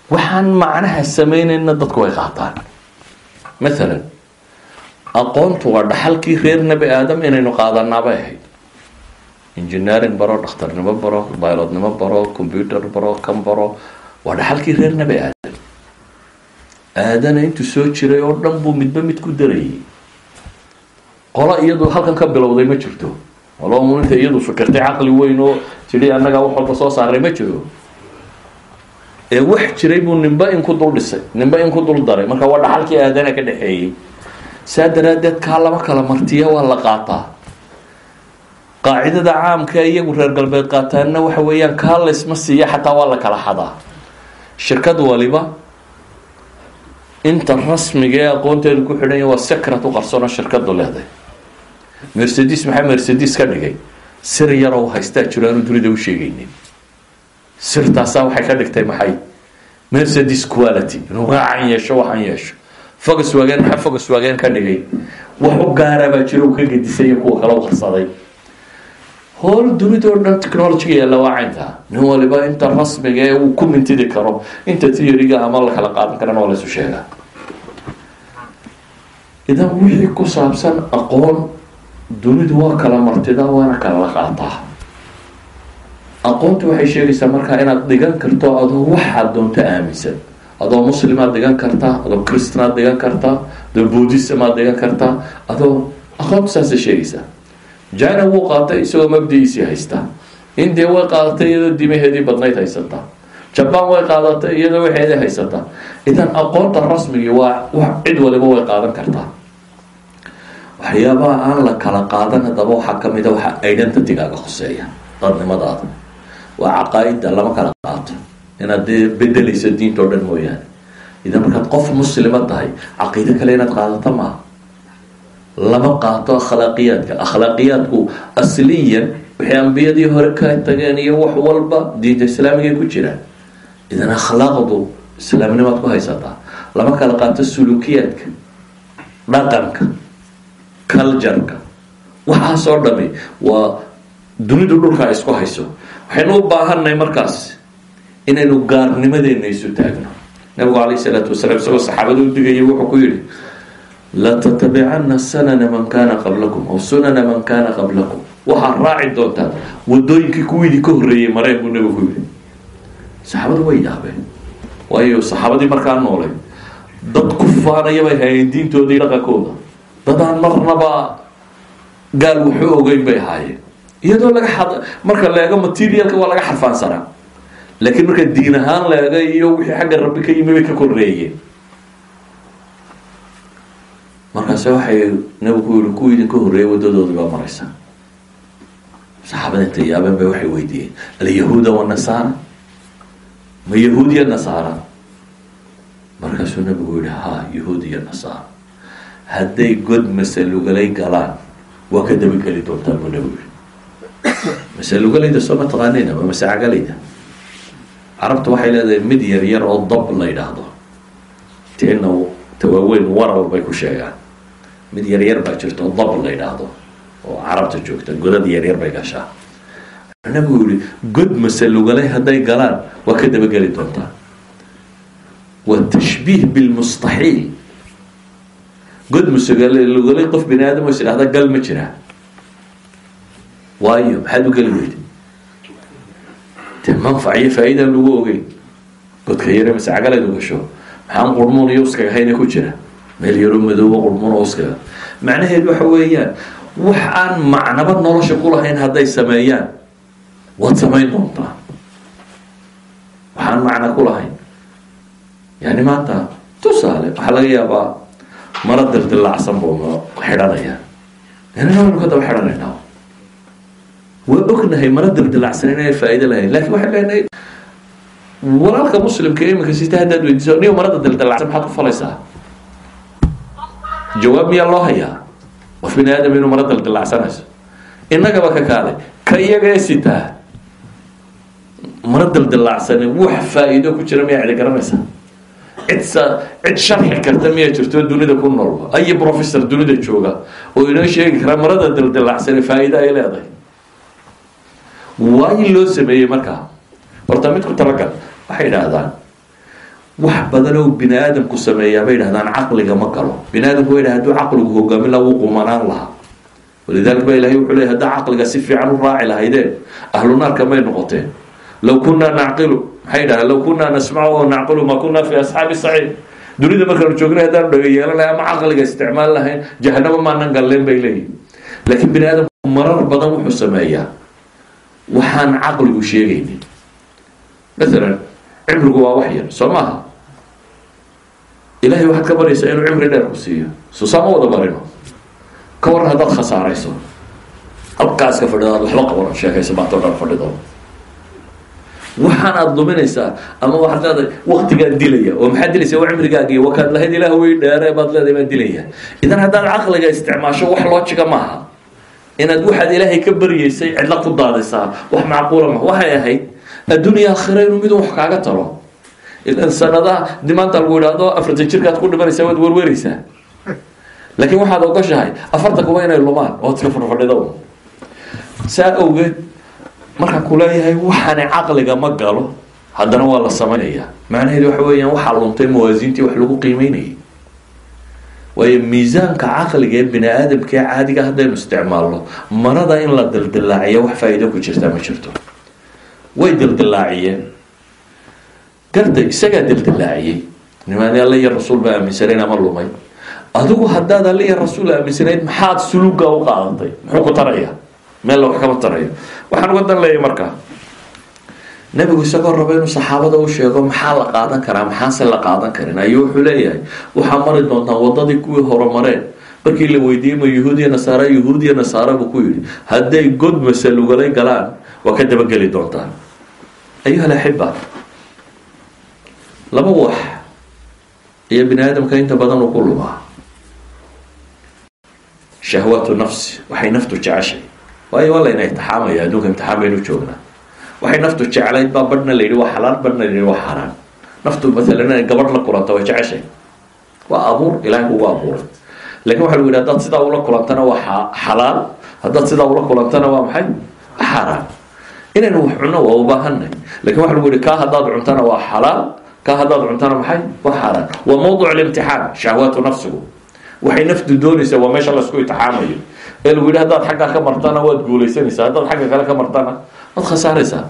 Waxaan macnaha samaynayna dadku way qaataan. Mathalan aqoontu waa dhaxalkii reer nebi aadam inaynu qaadanaabay ahayd. Engineering baro dhakhtarnimo baro bilotnimo baro computer baro kan baro waa dhaxalkii reer nebi aadam aadana intuu soo jiray oo dhan buu midba mid ku darayay qola iyadu halkan ka bilowday ma jirto. Olomuninta iyadu fikirtay caqli weyn oo tidhi annagaa wax walba soo saaray ma jiro. Ee wax jiray buu nimba in ku dul dhisay nimba in ku dul daray. Marka waa dhaxalkii aadana ka dhexeeyey. Saa daraadeed kaa laba kala martiya waa la qaataa. Qaacidada caamka iyagu reer galbeed qaataanna waxa weeyaan kaa laysma siiya xataa waa la kala xadaa. Shirkad waliba inta rasmiga ee aqoonteedu ku xidhanya waa secret u qarsoona shirkadu leeday. Mercedes maxaa mercedes ka dhigay? Sir yaroo haystaa jiro aanu dunida u sheegaynin. Sirtaasaa waxay ka dhigtay maxay? Mercedes quality. Inuu raacan yeesho waxaan yeesho. Fogus waageen maxaa fogus waageen ka dhigay? Wax u gaarabaa jiro uu ka gedisay iyo kuwa kale u qarsaday hool dunidao dhan technologiga yaalla waa cayntaa nin waliba inta rasmiga ee uu ku mintidi karo inta theoryga ama la kala qaadan karana waa laysu sheegaa idan wixii ku saabsan aqoon dunidu waa kala martida waana kala la qaataa aqoontu waxay sheegaysaa markaa inaad dhigan karto adoo waxaad doonto aaminsan adoo muslimaad dhigan kartaa adoo christanaad dhigan kartaa adoo buddhismaad dhigan kartaa adoo aqoontu saasay sheegaysaa jina wuu qaatay isagoo mabdigiisii haystaa india way qaadatay iyadoo dimaheedii badnayd haysataa jabaan way qaadatay iyadoo waxeedii haysataa idan aqoonta rasmigii waa cid waliba way qaadan kartaa. Waxyaabaha aan la kala qaadan haddaba waxaa ka mid a waxa identitygaaga hoseeya dadnimadaada. Waa caqaa-ida lama kala qaato. Inaad dee bedelayso diinta o dhan mooyaane. Idan markaad qof muslima tahay caqiido kale inaad qaadato maaha lama qaato akhlaaqiyaadka akhlaaqiyaadku asliyan waxay ambiyadii hore ka tageen iyo wax walba diinta islaamigay ku jiraan. Idan akhlaaqdu islaamnimaad ku haysataa lama kala qaato sulukiyaadka dhaqanka cultureka. Waxaasoo dhami waa dunidu dhulka isku hayso. Waxaynu u baahannahay markaas inaynu gaarnimadeena isu taagno. Nabigu calayh isalaatu wasalaam isagoo saxaabada u digaya wuxuu ku yihi latattabicana sanana man kana qablakum aw sunana man kana qablakum waxaad raaci doontaan wadooyinkii kuwiidii ka horreeyey mareen buu nabigu ku saxaabadu way yaabeen waayo saxaabadii markaa noolay dad ku faanaya bay diintooda iyo dhaqankooda dadaan marnaba gaal wuxuu ogeyn bay ahaayeen iyadoo laga xad marka la eego materialka waa laga xarfaansanaa laakiin marka diin ahaan la iyo wixii xagga rabbi ka yimi bay ka koreeyeen markaase waxay nabigu yihi kuwa idinka horreeyay wadadooda baa maraysa saxaabada inta yaabeen bay waxay weydiiyeen alyahuuda wanasaara ma yahuud iyo nasaara? Markaasuu nabigu yihi ha yahuud iyo nasaara. Hadday god masalugalay galaan waa ka dabageli doontaa buu nabigu yihi masalugalayda soo ma taqaanina waa masacagalayda. Carabta waxay leedahay mid yar yar oo dab la yidhaahdo. Teena tawaaweyn waral bay ku sheegaan mid yar yar baa jirta oo dab la yidhaahdo oo carabta joogta godad yar yar bay gashaa. Nabigu yihi god masalugalay hadday galaan waa ka dabageli doontaa. Waa tashbiih bilmustaxiil god masalugalay qof bini aadam o is idhahda gal ma jiraa waayo maxaad u geli weyda de manfac iyo faa-idaan lagu ogeyn. Godka yare masacagaleed u gasho maxaan qurmuun iyo uskaga hayna ku jira meel yaroo madooba qurmuun oo uskaga macnaheed waxa weeyaan wax aan macnaba nolosha ku lahayn hadday sameeyaan waad samayn doontaa waxaan macna ku lahayn. Yani maanta tusaale waxaa laga yaabaa mara dildilacsan buu xidhanaya ka daba xidhanaynaa waa ognahay mara dildilacsan inay faa'iido lahayn. Lakin waxaan leenahay walaalka muslimka iminka sita haddaad weydiiso niyo marada dildilacsan maxaad ku falaysaa jawaab miyaa loo hayaa? Qof bini aadam inuu mara dildilacsanayso innagaba ka kaalay ka iyaga ee sitaa mara dildilaacsani wax faa-iido ku jira miyaa cidi garanaysaa cid sa cid sharxi karta miyaa jirto dunida ku nool ayo professor dunida jooga oo inoo sheegi karaa marada dildilaacsani faa-iido ay leedahay. Waayi loo sameeyey markaa? Horta mid ku talagal waxay idhaahdaan wax badan oo bini aadamku sameeyaa bay idhahdaan caqliga ma galo. Bini aadamku way dhaha haduu caqligu hogaamin laha qumanaan lahaa. Walidalik ba ilahay wuxuu leey haddaa caqliga si fiican u raaci lahaydeen ahlu may noqoteen law kunaa nacqilu maxay dhaha law kunaa nasmacu oo nacqilu ma kunaa fi asxaabi saciid. Dunida markaanu joognay haddaanu dhaga yeelan lahay ama caqliga isticmaal lahayn jahanamo maanan galleen bay leeyihiin laakiin bini aadamku marar badan wuxuu sameeyaa. Waxaan caqligu sheegaynin. Maalan cimrigu waa wax yar soo maaha ilahay waxaad ka baryaysaa inuu cimri dheer ku siiyo. Suusaama wada barino. Ka waran haddaad khasaarayso halkaa iska fadhido aad waxba qaban sheekaysa maantoo dhan fadhido. Waxaan aada luminaysaa ama waxaad leedahay waktigaan dilaya oo maxaad dilaysa waa cimrigaagiiyo wakaad lahayd ilaah wey dheere baad leedahay baan dilaya. Idan haddaad caqliga isticmaasho wax loojiga maaha inaad waxaad ilaahay ka baryeysay cidla ku daadisaa wax macquula ma waxay ahayd addunya aakhira inuu midun wax kaaga talo sanadaha di maanta lagu idhaahdo afartan jirkaad ku dhimanaysaa waad werwereysaa laakiin waxaad ogoshahay afartan kuba inay lumaan. Ood iska fadhfadhido saa awgeed markaan kuleeyahay waxaani caqliga ma galo. Haddana waa la samaynayaa. Macnaheedu waxa weeyaan waxaa luntay mawaasiintii wax lagu qiimeynayay. Waayo miisaanka caqliga ee bini aadamkaee caadiga haddaynu isticmaalno marada in la dildilaaciyo wax faa-iido ku jirta ma jirto. Way dildilaaciyeen garday isagaa dildilaaciyey nimaan alla iyo rasuul baa aaminsanayn ama lumay? Adigu haddaad alla iyo rasuul aaminsanayd maxaad suluga u qaadatay muxuu ku taraya? Meel wax kama tarayo waxaan uga dan leeyahay markaa nebigu isagoo raba inuu saxaabada u sheego maxaa la qaadan karaa? Maxaase la qaadan karin? Ayuu wuxuu leeyahay waxaa mari doontaan wadadii kuwii horumareen markii la weydiiyey ma yahuudiya nasaara yahuudiya nasaara buu ku yidhi hadday god masalugalay galaan waa ka dabageli doontaan ayuha laba wax iyo bini aadamka inta badan uu ku lumaa shahwaatu nafsi waxay naftu jeceshay waayo waa layna imtixaamaya adduunka imtixaan baynu joognaa. Waxay naftu jeclayd baa badhna la waa xalaal badhna la waa xaaraan naftu maalan inay gabadh la kulanta way jeceshay waa abuur ilahay kugu abuuray. Lakin waxa lagu yidhi haddaad sidaa ula kulantana waa xalaal. Haddaad sidaa ula kulantana waa maxay? Xaaraan inaynu wax cunno waa ubaahanay laakiin waxa lagu yihi kaa haddaad cuntana waa xalaal kaa haddaad cuntana maxay? Waa xaaraan waa mawduc limtixaan shahwaatu nafsigu. Waxay naftu doonaysaa waa meesha la isku itixaamayo ee lagu yidhi haddaad xaggaa ka martana waad guulaysanaysaa. Haddaad xagga kale ka martana waad khasaaraysaa.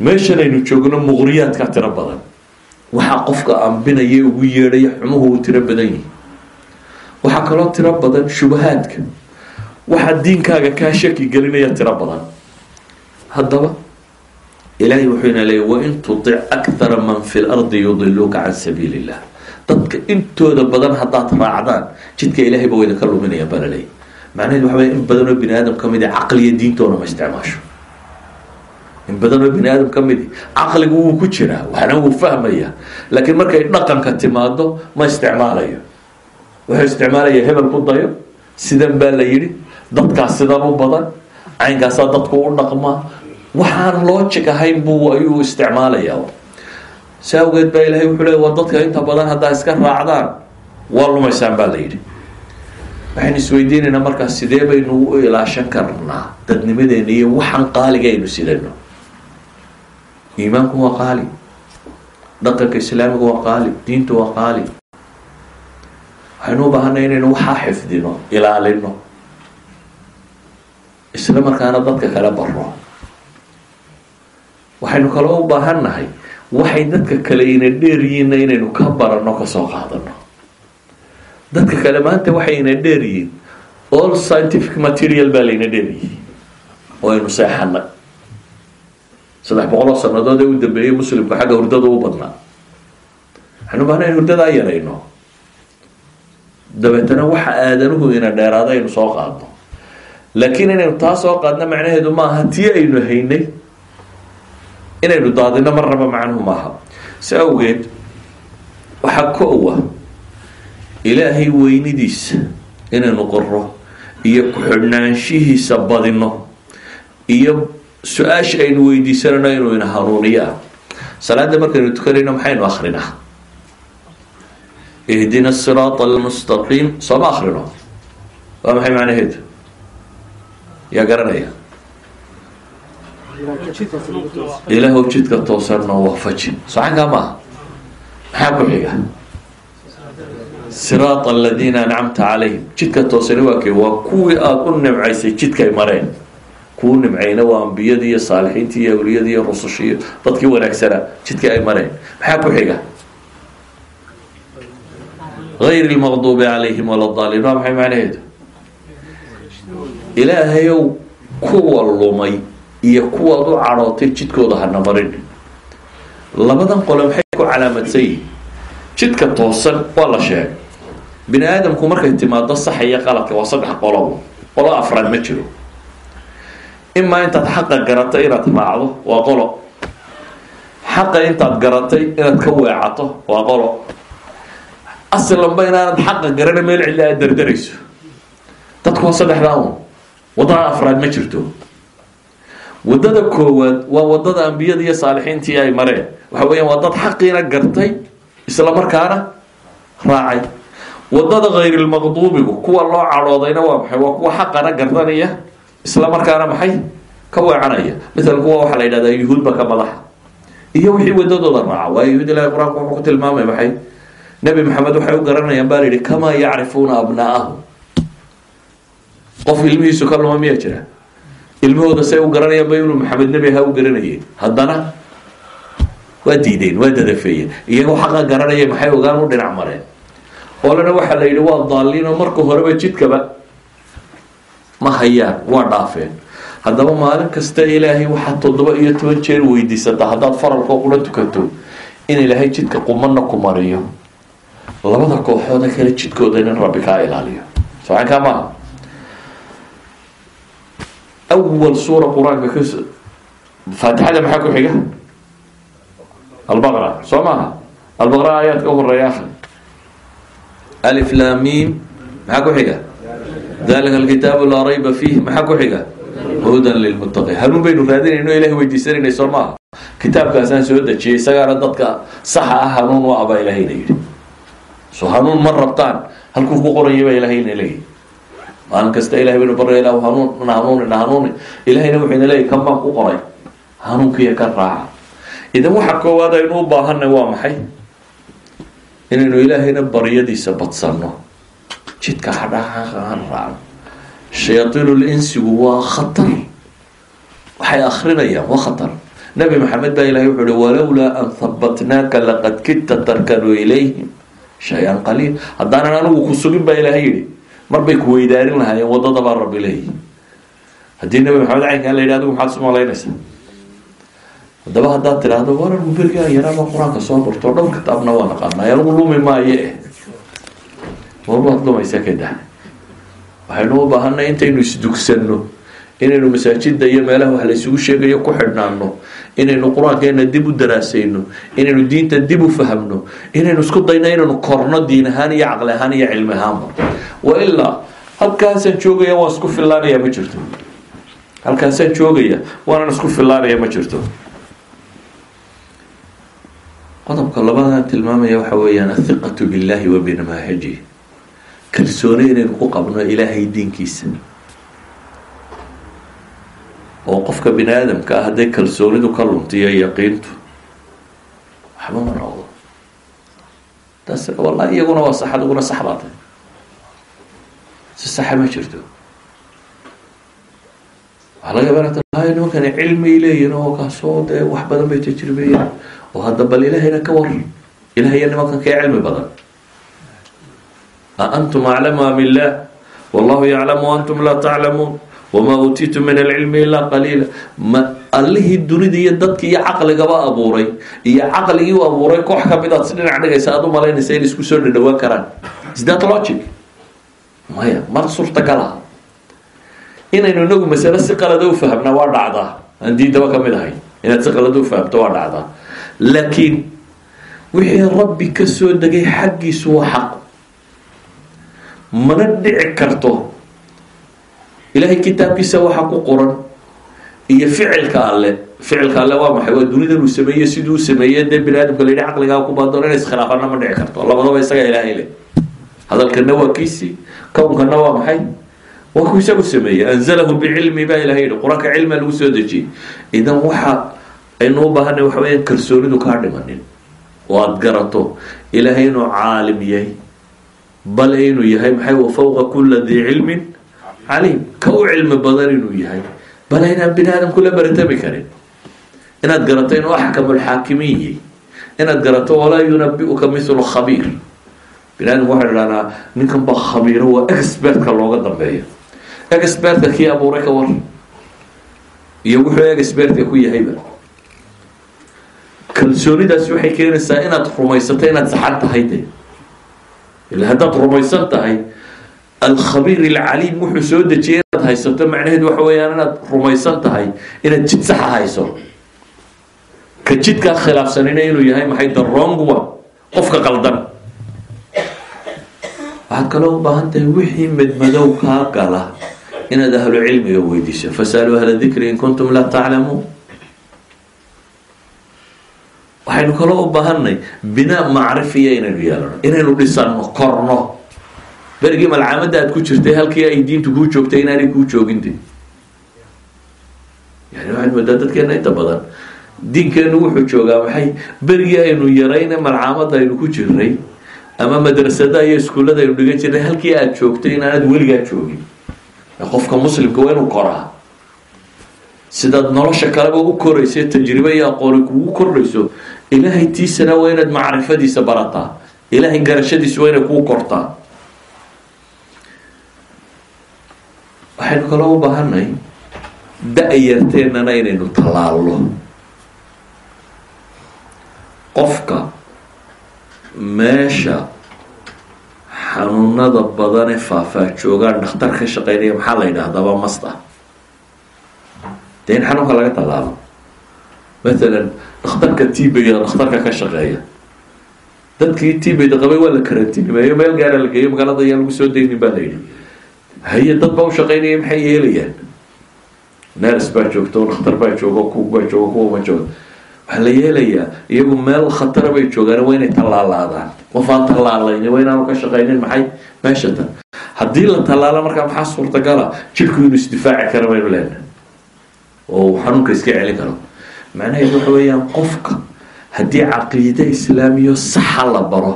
Meeshanaynu joogno muqriyaadka tiro badan. Waxaa qofka ambinaya ugu yeedhaya xumuhu uu tiro badan yihi waxaa kaloo tiro badan shubahaadka. Waxaa diinkaaga kaa shaki gelinaya tiro badan. Haddaba ilaahay wuxuu ina leeyay wain tutic akthara man fi lardi yudiluuka can sabiili illah dadka intooda badan haddaad raacdaan jidka ilaahay ba wa idinka luminaya baa la leeyay waxa wey in badanoo bini aadam ka midi caqliya diintoona ma isticmaasho. In badanoo bini aadam ka midi caqligu wuu ku jiraa waxna wuu fahmaya. Laakiin markay dhaqanka timaado ma isticmaalayo. Wuxuu isticmaalaya hebel ku dayo sidan baa la yidhi dadkaas sidan u badan caynkaasaa dadku u dhaqmaa waxaan logic ahayn buu ayuu isticmaalayaa. Si awgeed baa ilahay wuxuu leey war dadka inta badan haddaa iska raacdaan waa lumaysaan baa la yidhi. Waxaynu isweydiinaynaa markaas sidee baynu u ilaashan karnaa dadnimadeena iyo waxaan qaaliga aynu sidano iimaanku waa qaali dhaqanka islaamiga waa qaali diintu waa qaali. Waxaynu u baahanay inaynu waxaa xifdino ilaalino isla markaana dadka kale baro waxaynu kaloo u baahan nahay waxay dadka kale ina dheeryihiinna inaynu ka barano ka soo qaadano dadka kale maanta waxay ina dheeryihiin all scientific material baa layna dheeryihi oo aynu seexanay saddex boqol oo sanadood ee u dambeeyey muslimku xagga hurdada u badnaa. Waxaynu baahna in hurdadaa yarayno. Dabeetana waxa aadanuhu ina dheeraada aynu soo qaadno. Laakiin inaynu taa soo qaadno macnaheedu maaha tii aynu haynay inaynu daadino marnaba macnuhu maaha. Si awgeed waxaa ko-wa ilaahay weynidiisa inaynu qoro iyo ku-xidhnaanshihiisa badino iyo su'aasha aynu weydiisanayno inuu ina hanuuniyo. Ah salaada markaynu tukanayno maxaynu akrinaa ihdina siraata almustaqiim sooma akrino waa maxay macnaheedu? Yaa garanaya ilaahw jidka toosanoo waafaji socankaa maaha maxaa ku xiga? Siraata aladiina ancamta calayhim jidka toosani waa kee waa kuwii aada u nimcaysay jidkay mareen. Kuu nimcayna waa ambiyadii iyo saalixiintii iyo awliyadii iyo rusushii iyo dadkii wanaagsanaa jidkii ay mareen. Maxaa ku xiga? غayr اlmaqdubi calayhim wala daaliin waa maxay macnaheedu? Ilaahayow kuwa lumay iyo kuwaad u cadhootay jidkooda hana marin labadan qole maxay ku calaamadsan yihiin jidka toosan waa la sheegay. Bini aadamku markay timaado saxa iyo qaladka waa saddex qolo. Qolo afraad ma jiro. Imaa intaad xaqa garatay inaad raacdo waa qolo. Xaqa intaad garatay inaad ka weecato waa qolo. Aslanba inaanad xaqa garana meel cilla aad dardarayso. Dadku waa saddexdaa un waddada afraad ma jirto waddada koowaad waa waddada ambiyada iyo saalixiintii ay mareen. Waxa weeyaan waa dad xaqiina gartay isla markaana raacay. Waddada khayrilmaqduubigu kuwa loo cadhoodayna waa maxay? Waa kuwa xaqana gardanaya isla markaana maxay? Ka weecanaya. Maala kuwa waxaa la yidhahdaa yuhuudba ka madaxa. Iyo wixii wadadooda raaca. Waayo yuhuud ilahi qur'aanku wuxuu ku tilmaamay maxay? Nebi maxamed waxay u garanayaan baa la yihi kamaa yacrifuuna abnaa'ahu qof ilmihiisu ka luma miyaa jira ilmahooda say u garanayaan ba inuu maxamed nebi ahaa u garanayeen haddana waa diideen waa dadafeeyeen. Iyagoo xaqa garanaya maxay ogaan u dhinac mareen. Olena waxaa la yidhi waa daaliinoo marka horeba jidkaba ma hayaan waa dhaafeen. Haddaba maalin kasta ilaahay waxaad toddoba iyo toban jeer weydiisataa haddaad faralkoo qura tukato in ilaahay jidka qumana ku mariyo. Labada kooxooda kale jidkooda in rabbi kaa ilaaliyo. Socankaa maaha awal suura qur'aanka ka faatixada maxaa ku xiga albaqra soo maaha albaqra aayaad ka horreeya akri alif lamim maxaa ku xiga dalika alkitaabu laa rayba fiih maxaa ku xiga hudan lilmuttaqiin hanuun baynu raadinayno ilahay weydiisanayna soo maaha kitaabkaasaan soo dejiyay isagaana dadka saxa ah hanuun u abaa ilahayna yidhi so hanuun ma rabtaan halkuu ku baa maalin kasta ilahay baynu barya ilah hanuun na hanuuni na hanuuni ilahayna wuxuu ina leeyahy ku qoray? Hanuunkiiyo kan raaca. Idan waxa koowaad aynu u baahanay waa maxay? Inaynu ilaahayna baryadiisa badsanno. Jidka hadhaaan raacno shayaaiinul insigu waa khatar. Waxay akrinayaan waa khatar. Nabi maxamed baa ilahay wuxuu uhi walowlaa an habatnaaka laqad kidta tarkanuu ilayhim shay-an qaliil. Haddaanan anigu ku sugin baa ilaahay yihi marbay ku weydaarin lahaayeen waddada baa rabbi leeyihi haddii nabi maxamed caynkaan la yidhi adigu maxaad isu malaynaysaa? Haddaba haddaad tidhaahdo war anigu berigaan yaraabaa qur'aanka soo barto dhowr kitaabna waa naqaanay anigu lumi maayo eh warbaad lumaysa kada waxaynu u baahanay intaynu isdugsanno inaynu masaajida iyo meelaha wax la isugu sheegayo ku xidhnaano inaynu qur'aankeena dib u daraasayno inaynu diinta dib u fahamno inaynu isku dayno inaynu korno diin ahaan iyo caqli ahaan iyo cilmi ahaanba wailaa halkaasaan joogaya waan isku fillaanaya ma jirto halkaasaan joogaya waanan isku fillaanaya ma jirto qodobka labaadaan tilmaamaya waxa weeyaan athiqatu billahi wa binamaahaji kalsooni inaynu ku qabno ilaahay diinkiisa oo qofka bini aadamka ah hadday kalsoonidu ka luntiyo yaqiintu waxba ma noqdo taas wallahi iyaguna waa sax adiguna sax si saxa ma jirto. Waxaa laga barata nimankani cilmay leeyihiin oo kaasoo dee wax badan bay tajribeeyeen oo hadda bal ilaahayna ka war. Ilaahaya nimankan kee cilmi badan? A antum aclamu am illah. Wallahu yaclamu antum laa taclamuun. Wamaa uutiitu min alcilmi ilaa qaliila. Ma allihii dunida iyo dadki iyo caqligaba abuuray. Iyo caqligii u abuuray koox ka mid aad si dhinac dhigaysa aada u malaynaysa in isku soo dhadhawaan karaan. Is logic maya mar suurtagalaha inaynu inagu masale si qalada u fahamnaa waa dhacdaa aan diindaba ka mid ahay. Inaad si qalada u fahamto waa dhacdaa laakiin wixii rabbi ka soo degay xaggiisu waa xaq. Mana dhici karto. Ilaahay kitaabkiisa waxa ku qoran iyo ficilka alle. Ficilka alle waa maxay? Waa dunidan uu sameeye siduu u sameeye dee bini aadamka la yidhi caqligaa ku baadoon inay iskhilaafana ma dhici karto. Labadaba isaga ilaahay leh hadalkana waa kiisii kownkana waa maxay waa ku isagu sameeyey anzalahu bicilmi baa ilahay yihi qur'aanka lagu soo dejiyey idan waxa aynu u baahanay waxa weya kalsoonidu kaa dhimanin oo aada garato ilaahay inuu caalim yahay bale inuu yahay maxay wa fawqa kula dii cilmin caliim ka u cilmi badan inuu yahay bale inaan bini aadamku la baratami karin inaad garato inuu axkamulxaakimiin yahay inaad garato walaa yunabiuka mithlu khabiir bini aadamku waxay idhahnaa ninkan baa khabiiro waa expertka looga dambeeya expertka kii abuuray ka war. Iyo wuxuu expertka ku yahayba kalsoonidaasi waxay keenaysaa inaad rumaysato inaad saxan tahay de. Ila haddaad rumaysan tahay alkhabiir alcaliim wuxuu soo dejiyay inaad haysato. Macnaheedu waxa weeyaan inaad rumaysan tahay inaad jid saxa hayso. Ka jidkaa khilaafsanina inuu yahay maxay the wrong one? Qofka qaldan waxaad kaloo u baahan tahay wixii madmadow kaa gala inaad ahlu cilmiga weydiiso. Fasaluu ahla dikri in kuntum laa taclamuun waxaynu kaloo u baahanay binaa macrifiya inaynu yeelano inaynu dhisano korno. Berigii malcaamadda aad ku jirtay halkii ay diintu kuu joogtay inaanay kuu jooginte yani waxaad moodaa dadkeena inta badan. Diinkeenu wuxuu joogaa maxay? Berigii aynu yarayna malcaamadda aynu ku jirnay ama madrasada iyo iskuullada aynu dhigan jirnay halkii aad joogtay inaanad weligaa joogin. Qofka muslimka waa inuu koraa. Sidaad nolosha kaleba u koraysa tajribe iyo aqooni kugu kordhayso ilaahay tiisana waa inaad macrifadiisa barataa. Ilaahay garashadiisa waa inay kuu kortaa. Waxaynu kaloo u baahanay da-yarteennana inaynu tallaalno. Qofka meesha xanuunada badane faafaa joogaan dhakhtar ka shaqeynaya maxaa la yidhaahdaba masta dee in xanuunka laga tallaalo. Maalan dhakhtarka tibeyda dhakhtarka ka shaqeeya. Dadkii tibeyda qabay waa la karantiinimeeyo meel gaara la geeyo magaalada ayaan lagu soo daynin baa la yidhi. Haye dad baa u shaqeynaya maxay yeelayaan? Ners baa joogto dhakhtar baa joogo kuug baa joogo kuwa ma joogo waxaa la yeelayaa iyagu meel khatara bay joogaan waa inay tallaalaadaan qof aan tallaalayni waa inaanu ka shaqaynin maxay? Meesha tan haddii la tallaalo markaa maxaa suurtagala? Jidhku inuu isdifaaci kara baynu leenahay oo uu xanuunka iska celin karo. Macnaheedu waxa weeyaan qofka haddii caqiide islaamiyo saxa la baro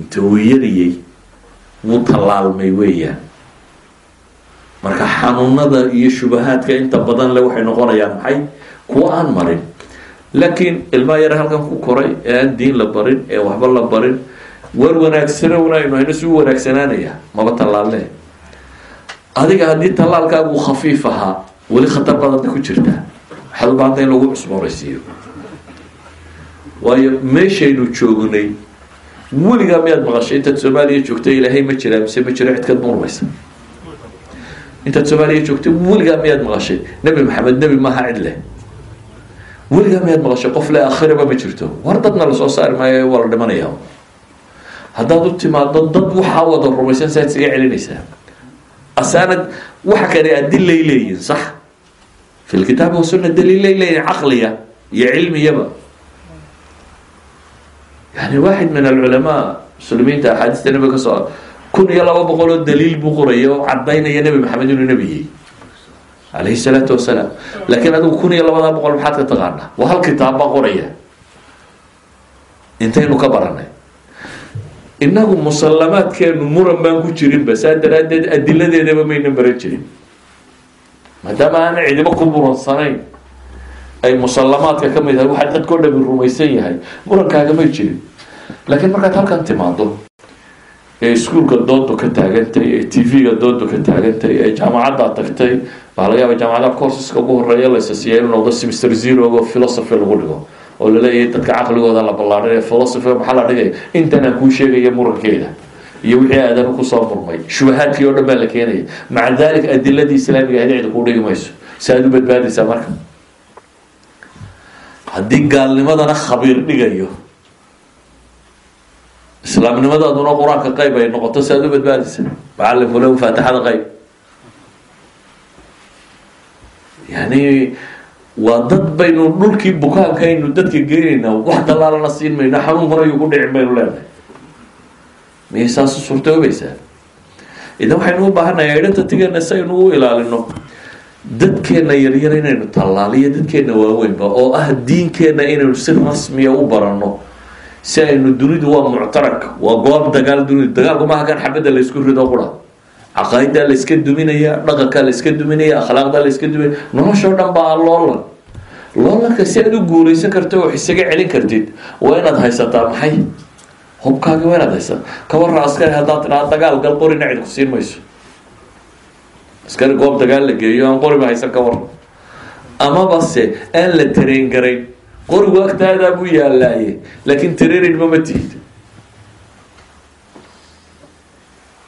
inta uu yariyey wuu tallaalmay weeyaan. Marka xanuunada iyo shubahaadka inta badan le waxay noqonayaan maxay? Kuwa aan marin laakiin ilmaa yare halkan ku koray ee aan diin la barin ee waxba la barin war wanaagsanowna aynu hayno u wanaagsanaanaya maba tallaalle adiga haddii tallaalkaagu khafiif ahaa weli khatar badanta ku jirtaa waxaad u baahanta in lagu cusboonaysiiyo. Waayo meeshaynu joognay weligaa miyaad maqashay? Intaad soomaaliya joogtay ilaahay ma jiraa mise ma jiro cidkaad murmaysa intaad soomaaliya joogtay weligaa miyaad maqashay? Nebi maxamed nebi maaha cid leh weligaa miyaad maqashay qof le akhiraba ma jirto. War dadna la soo saari maayo waa la dhimanaya haddaad u timaado dad waxaa wada rumaysan saad isaga celinaysaa. Asaanad waxa kale adilay leeyihiin sax. Fi lkitaabi wasuna daliilay leeyihiin caqliya iyo cilmiyaba. Yani waaxid min alculamaa muslimiinta axaadiista nebiga ka soo kun iyo laba boqol oo daliil buu qoraya oo cadaynaya nebi maxamed inuu nebi yahay calayhi salaatu wasalaam laakiin adigu kun iyo labadaa boqol maxaad ka taqaanaa? Waa hal kitaab baa qoraya. Intaynu ka baranay. Inagu musallamaadkeenu muran baan ku jirinba saa daraaddeed adiladeedaba maynan baran jirin. Maadaama aana cidibo ku muransanayn ay musallamaadka ka mid tahay waxaa dadkao dhami rumaysan yahay. Murankaagama jirin. Laakiin markaad halkan timaado ee iskuolka doodu ka taagantay ee t v-ga doodu ka taagantay ee jaamacaddaa tagtay waxaa laga yaaba jaamacadaha courseska ugu horreeya laysasiiya inuu noqdo semester zerogo philosophy lagu dhigo oo la leeyahay dadka caqligooda la ballaadhan ee philosophy maxaa la dhigaya intan aan kuu sheegaya murankeeda iyo wixii aadama ku soo murmay shubahaadkii oo dhan baa la keenaya maca dalik adiladii islaamiga cidi kuu dhigi mayso si aad u badbaadaysaa marka. Haddii gaalnimadana khabiir dhigayo islaamnimadaaduna qur'aanka qayb ay noqoto si aad u badbaadaysaa macalinku le faatixada qayb. Yani waa dad baynu dhulkii bukaanka aynu dadka geynayna wax dallaalana siin mayno xanuunkuna ayuu ku dhicin baynu leenahay miyay saasu suurtoobaysaa. Idan waxaynu u baahannahay identitygeena si aynu u ilaalino dadkeena yaryar inaynu tallaaliyo dadkeena waaweynba oo ah diinkeenna inaynu si rasmiya u baranno si aynu dunidu waa muctarak waa goob dagaal dunidu dagaalku maaha kan xabadda laysku rido qura. Caqaaiddaa la yska duminaya dhaqankaa la yska duminaya akhlaaqdaa la yska duminaya. Noloshoo dhan baa loolan. Loolanka si aad u guulaysan karto wax isaga celin kartid waa inaad haysataa maxay? Hubkaagi waa inaad haysataa. Ka warra askari haddaad tidhaha dagaal gal qorina cid ku siin mayso. Askari goob dagaal la geeyo aan qoriba haysan ka warra amaba se aan la tareen garayn qorigu agtaadaa buu yaalaaye laakiin tareenin mama tihid.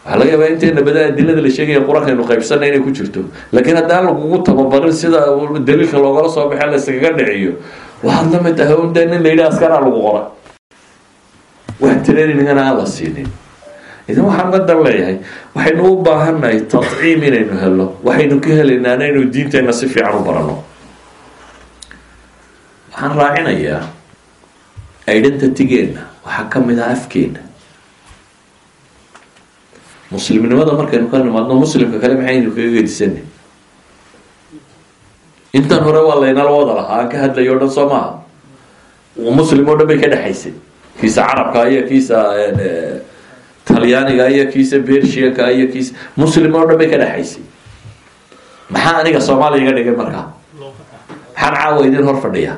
Waxaa laga yaabaa inteena badan la sheegaya qur'aanka aynu qaybsana inay ku jirto. Laakiin haddaan lagugu tababarin sida daliilka loogala soo baxee la iskaga dhiciyo waxaad la mid tahay un dee nin la yidhaha askaraa lagu qora wax trainingana aan la siinin. Idan waxaan ka dan leeyahay waxaynu u baahannahay tadciim inaynu helno waxaynu ka helaynaa inaynu diinteenna si fiican u barano waxaan raacinayaa identitygeenna. Waxaa ka mid ah afkeena muslimnimada markaynu ka nimaadno muslimka kale maxaynu kaga gedisanay intan hore waa laynala wada lahaa aan ka hadlayo dhan soo maaha. Muslim oo dhan bay ka dhexaysay kiisa carabka iyo kiisa talyaaniga iyo kiisa bershianka iyo kiisa muslim oo dhan bay ka dhexaysay maxaa aniga soomaaliya iga dhigay markaa? Maxaan caawa idin hor fadhiya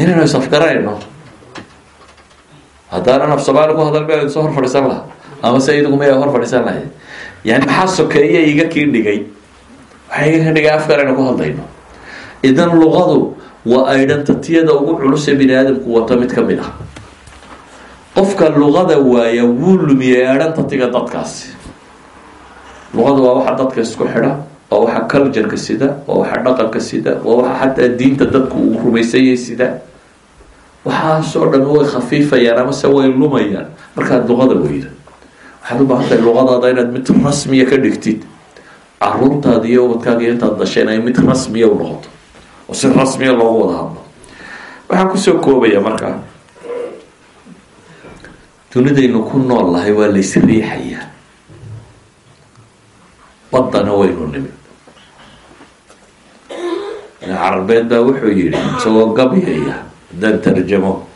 inaynu isafgarayno haddaanan af soomaali ku hadal baa soo hor fadhiisan laha ama se idigu maya lahayd yani maxaa sokeeya iga kii dhigay? Waxaa iga ka dhigay afkar aynu ku hadlayno. Idan luqadu waa identitiyada ugu culuse bini aadamku wato mid ka mid ah. Qofka luqada waaya wuu lumiyay identityga dadkaasi. Luqadu waa waxa dadka isku xidha waa waxa cultureka sida waa waxa dhaqanka sida waa waxa xataa diinta dadku uu rumaysanyay sida waxaasoo dhan way khafiifayaan amase way lumayaan. Markaad luqada weydo waxaad u baahan tahay luqadaada inaad mid rasmiya ka dhigtid. Caruurtaada iyo ubadkaaga intaad dasheen ay mid rasmiya u noqoto. Oo si rasmiya loogu wada hadlo. Waxaan ku soo koobaya markaa dunidaynu ku nool lahay waa lays riixayaa badana waynu nimid. Carbeed baa wuxuu yidhi isagoo gabyaya haddaan tarjamo.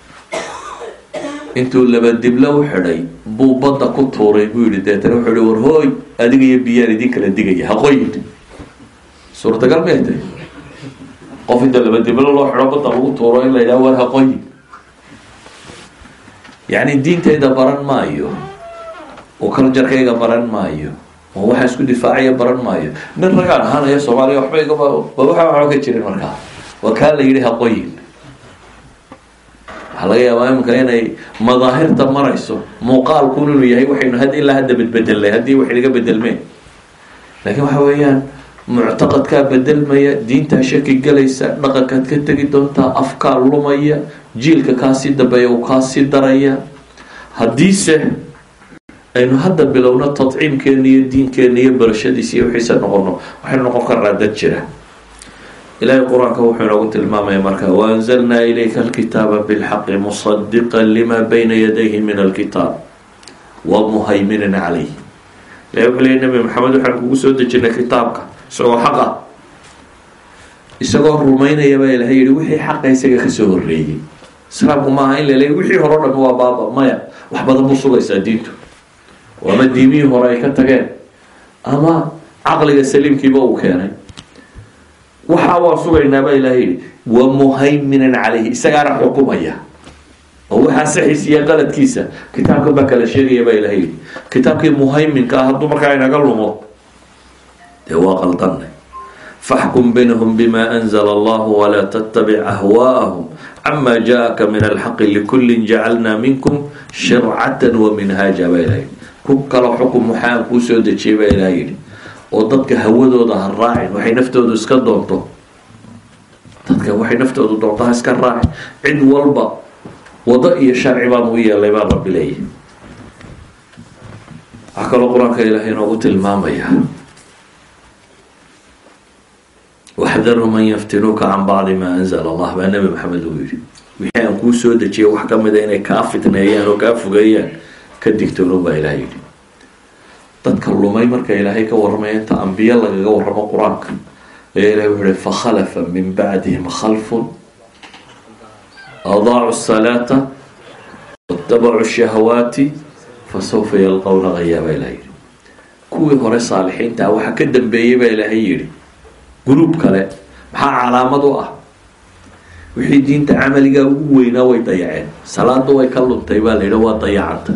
Intuu laba diblo u xidhay buu badda ku tuuray buu yihi deetana wuxuu yihi war hooy adiga iyo biyaan idin kala digaya haqoyin suurtagal miyay tahay qof inta laba diblo loo xidho badda lagu tuuro in la yidhaha war haqoyin yacni diintayda baran maayo oo kaljarkayga baran maayo oo waxaa isku difaacaya baran maayo. Nin ragaan ahaanaya soomaaliya waxba igaba ba waxa waxba ka jirin markaa. Waa kaa la yidhi haqoyin waxaa laga yaabaa iminka inay madaahirta marayso muuqaalkun inuu yahay waxaynu had ilaa hadda bedbedelnay haddii wax inaga bedelmeen laakiin waxa weeyaan muctaqadkaa bedelmaya diintaa shaki galaysa dhaqankaad ka tegi doontaa afkaa lumaya jiilka kaasii dambeeya uu kaasii daraya. Haddiise aynu hadda bilowno tadciimkeena iyo diinkeena iyo barashadiisa iyo wixiisa noqono waxaynu noqon karnaa dad jira ilaahay qur'aanka wuxuu inoogu tilmaamaya marka waanzalnaa ilayka alkitaaba bilxaqi musadiqa lima bayna yadayhi min alkitaab wa muhayminin calayh ilahi wuxuu leeyay nabi maxamed waxaan kugu soo dejinay kitaabka isagoo xaq ah isagoo rumaynaya baa ilahay yihi wixii xaqa isaga ka soo horreeyey islaamku maaha in laleey wixii hore o dhami waa baaba maya wax badan buu sugaysaa diintu. Ama diimihii hore ay ka tageen ama caqliga saliimkiiba uu keenay waxaa waa sugaynaa baa ilahay yihi wa muhayminin calayhi isagaana xukumaya. Oo waxaa saxiis qaladkiisa. Kitaabka baa kala sheegaya baa ilahay yihi kitaabkii muhayminka ah hadduu markaa inaga lumo dee waa qaldanay faxkum baynahum bima anzla allah walaa tattabic ahwaءahum cama jaءaka min alxaqi likulin jacalna minkum shircata waminhaaja baa ilaha yidhi. Ku kalo xukum waxaan kuu soo dejiyay baa ilaha yidhi oo dadka hawadooda ha raacin waxay naftoodu iska doonto dadka waxay naftoodu doonto iska raacin. Cid walba wado iyo sharci baan u yeelay baa rabbi leeyahy waxaa kaloo qur'aanka ilaahay inoogu tilmaamaya. Waxdaru man yaftinuuka can bacdi maa anzala allah baa nebi maxamed uu yidhi. Wixii aan kuu soo dejiyay wax ka mida inay kaa fitneeyaan oo kaa fogeeyaan ka digtoono baa ilaah yidhi dadka lumay marka ilaahay ka warramaya inta ambiye lagaga warramo qur'aanka. Ayaa ilahay wuxu uhi fakhalafa min bacdihim khalfun. Adaacu salaata watabacuu shahawaati fasawfa yalqowna hayaa baa ilaha yidhi. Kuwii hore saalixiinta waxaa ka dambeeyey baa ilaahay yidhi guruub kale maxaa calaamad u ah? Wixii diinta camaligaa ugu weynaa way dayaceen. Salaada way ka luntay baa la yidhi waa dayacanta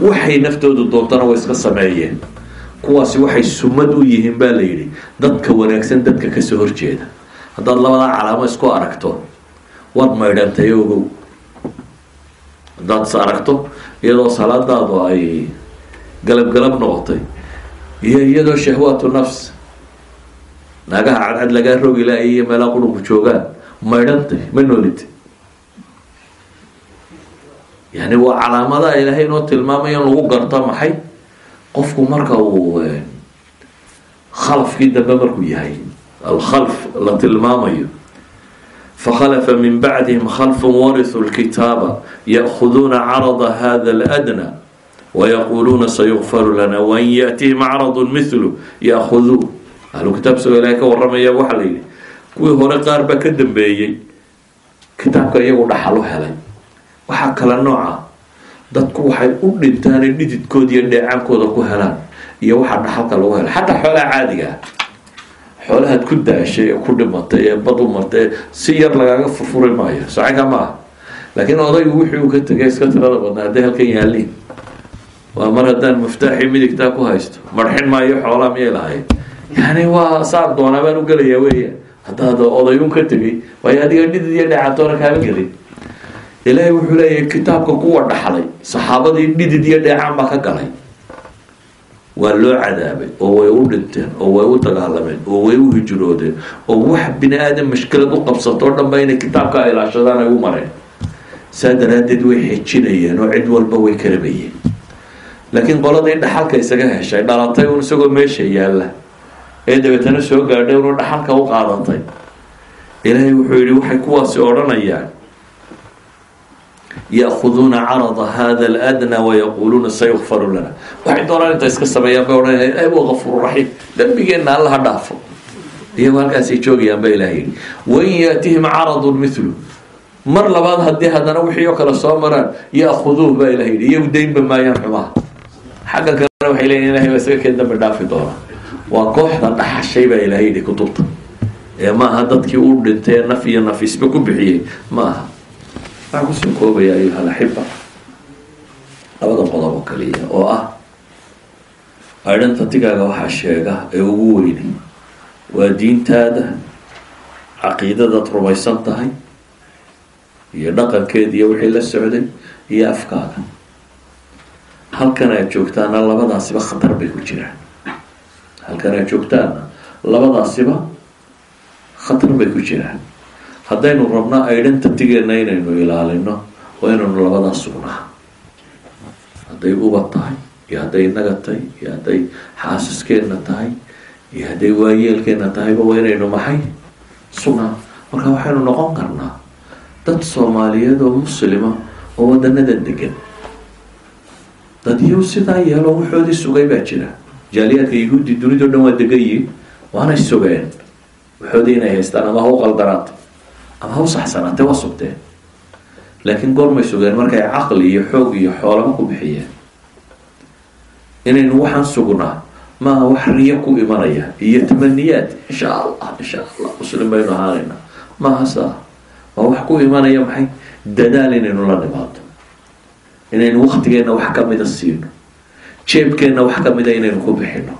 waxay naftoodu doontana way iska sameeyeen. Kuwaasi waxay sumad u yihiin baa la yidhi dadka wanaagsan dadka ka soo horjeeda. Haddaad labadaa calaamo isku aragto waad maydhantay ogow haddaad is aragto iyadoo salaadaadu ay galab galab noqotay iyo iyadoo shahwaatu nafs naagaha cadcad lagaa rogi lahay iyo meelaa qurunku joogaan maydhantay ma noolid yani waa calaamadaha ilaahay inoo tilmaamaya in lagu garto maxay? Qofku marka uu khalafkii dambe markuu yahay alkhalf la tilmaamayo fakhalafa min bacdihim khalfun warithuu lkitaaba ya'khuduuna carada hada aladna wayaquuluuna sayukfaru lana wain yaأtihim caradu mithlu ya'khuduu ahlu kitaab isagoo ilahay ka warramaya waxaa la yidhi. Kuwii hore qaar baa ka dambeeyey kitaabka iyagu dhaxal helay waxaa kala nooca. Dadku waxay u dhintaanay dhididkooda iyo dheecaankooda ku helaan iyo waxaa dhaxalka lagu helay xataa xoolaha caadiga ah xoolahaad ku daashay ee ku dhimatay ee bad u martay si yar lagaaga furfuri maayo. Socanka ma ah laakiin odaygu wixii uu ka tegay iska tirada badnaa hadday halkan yaaliin waa mar haddaan muftaaxii midigtaa ku haysto. Marxin maayo xoolaa miyay lahayd? Yani waa saar doonaa baan u gelayaa weya haddaad odayun ka tegay waayo adiga dhidid iyo dheecatoona kaama gelin ilaahay wuxuu leeyahay kitaabka kuwa dhaxlay saxaabadii dhidid iyo dheecaan baa ka galay. Waa loo cadaabay oo way u dhinteen oo way u dagaalameen oo way u hijroodeen oo wax bini aadam mashkilad u qabsatoo dhanba inay kitaabka ilaashadaan ay u mareen. Saa daraaddeed way xejinayeen oo cid walba way karabayeen laakiin qoladii dhaxalka isaga heshay dhalatay un isagoo meesha yaalla. Ee dabeetana soo gaadhay unu dhaxalka u qaadatay ilaahay wuxuu yihi waxay kuwaasi odhanayaan ya'khuduuna carada hada aladna wayaquuluuna sayukfaru lana waxay doonaan inta iska sameeyaan bay odhanaya ilahi waa gafuur raxiim dembigeenna alla ha dhaafo iyagoo halkaasay joogayaan ba ilaha yidhi wain yaatihim caradun mithlu mar labaad haddii haddana wixii oo kale soo maraan ya'khuduuh baa ilaha yidhi iyagu daynba maayaan xumaha xagga kalena waxay leeyihiin ilahay baa isaga keen dambi dhaafi doona waa kooxda dhaxashay baa ilaha yidhi kutubta ee maaha dadkii u dhintay naf iyo nafisba ku bixiyey ma aha waxaan ku soo koobaya ayuha alaxiba labada qodob oo kaliya oo ah identitigaaga waxaa sheega ee ugu weyni waa diintaada caqiidadaad rumaysan tahay iyo dhaqankeeda iyo wixii la socday iyo afkaaga. Halkan aad joogtaana labadaasiba khatar bay ku jiraan. Halkan aad joogtaana labadaasiba khatar bay ku jiraan haddaynu rabno identitygeena inaynu ilaalino waa inaynu labadaas sugnaa. Hadday ubad tahay iyo hadday inaga tahay iyo hadday xaasiskeena tahay iyo hadday waayeelkeena tahayba waa inaynu maxay? Sugnaa. Marka waxaynu noqon karnaa dad soomaaliyeed oo muslima oo wadanada degan dadyo sidaa yeelo waxoodii sugay baa jira. Jaaliyaadka yahuudi dunidao dhan waa degan yihiin waanay sugeen. Waxoodii inay haystaan ama ha u qaldanaata ama ha u saxsanaatee waa sugteen laakiin goormay sugeen markay caqli iyo xoog iyo xoolaba ku bixiyeen. Inaynu waxaan sugnaa maaha wax riyo ku imanaya iyo tamaniyaad insha allah insha allah muslim baynu ahaanaynaa maaha saa waa wax ku imanaya maxay? Dadaal inaynu la nimaado inaynu waktigeenna wax kamida siino. Jeebkeenna wax kamida inaynu ku bixino.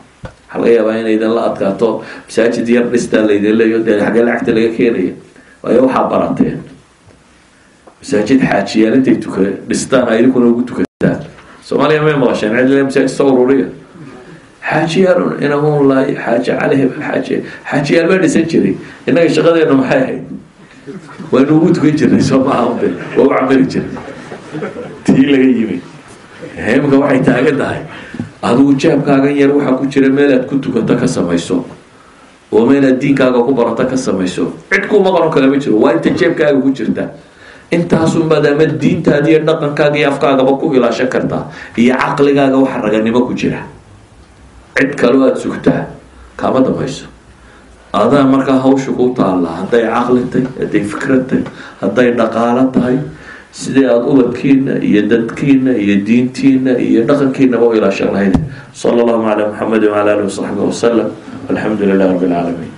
Waxaa laga yaabaa inaydan la adkaato masaajid yar dhistaa laydin leeyo dee xaggee lacagta laga keenaya waayo waxaa barateen masaajid xaajiyaal intay tuka dhistaan ay idinkuna ugu tukataan soomaaliya may maqasheen cid masaajid soo ururiya. Xaajiyaal inagun laay xaaji cali xaaji xaajiyaal baa dhisan jiray. Innaga shaqadeena maxay ahayd? Waynu ugu tukan jirnay soo waa u camali jiray tii laga yimi imika waxay taagan tahay. Adigu jaabkaagan yar waxaa ku jira meel aad ku tukato ka samayso oo meel aad diinkaaga ku barato ka samayso. Cid ku maqano kale ma jiro. Waa inta jeebkaaga ku jirta. Intaasunbaad ama diintaada iyo dhaqankaaga iyo afkaagaba ku ilaashan kartaa iyo caqligaaga waxa raganimo ku jira. Cid kaleo aada sugtaa kaama damayso adaa markaa hawsha ku taallaa hadday caqli tahay hadday fikrad tahay hadday dhaqaalo tahay sidii aada ubadkiina iyo dadkiina iyo diintiina iyo dhaqankiinaba u ilaashan lahayd. Sala allahu calaa muxamedi wcala alihi wasaxbi wasalam alxamdu lilah rabbi alcaalamiin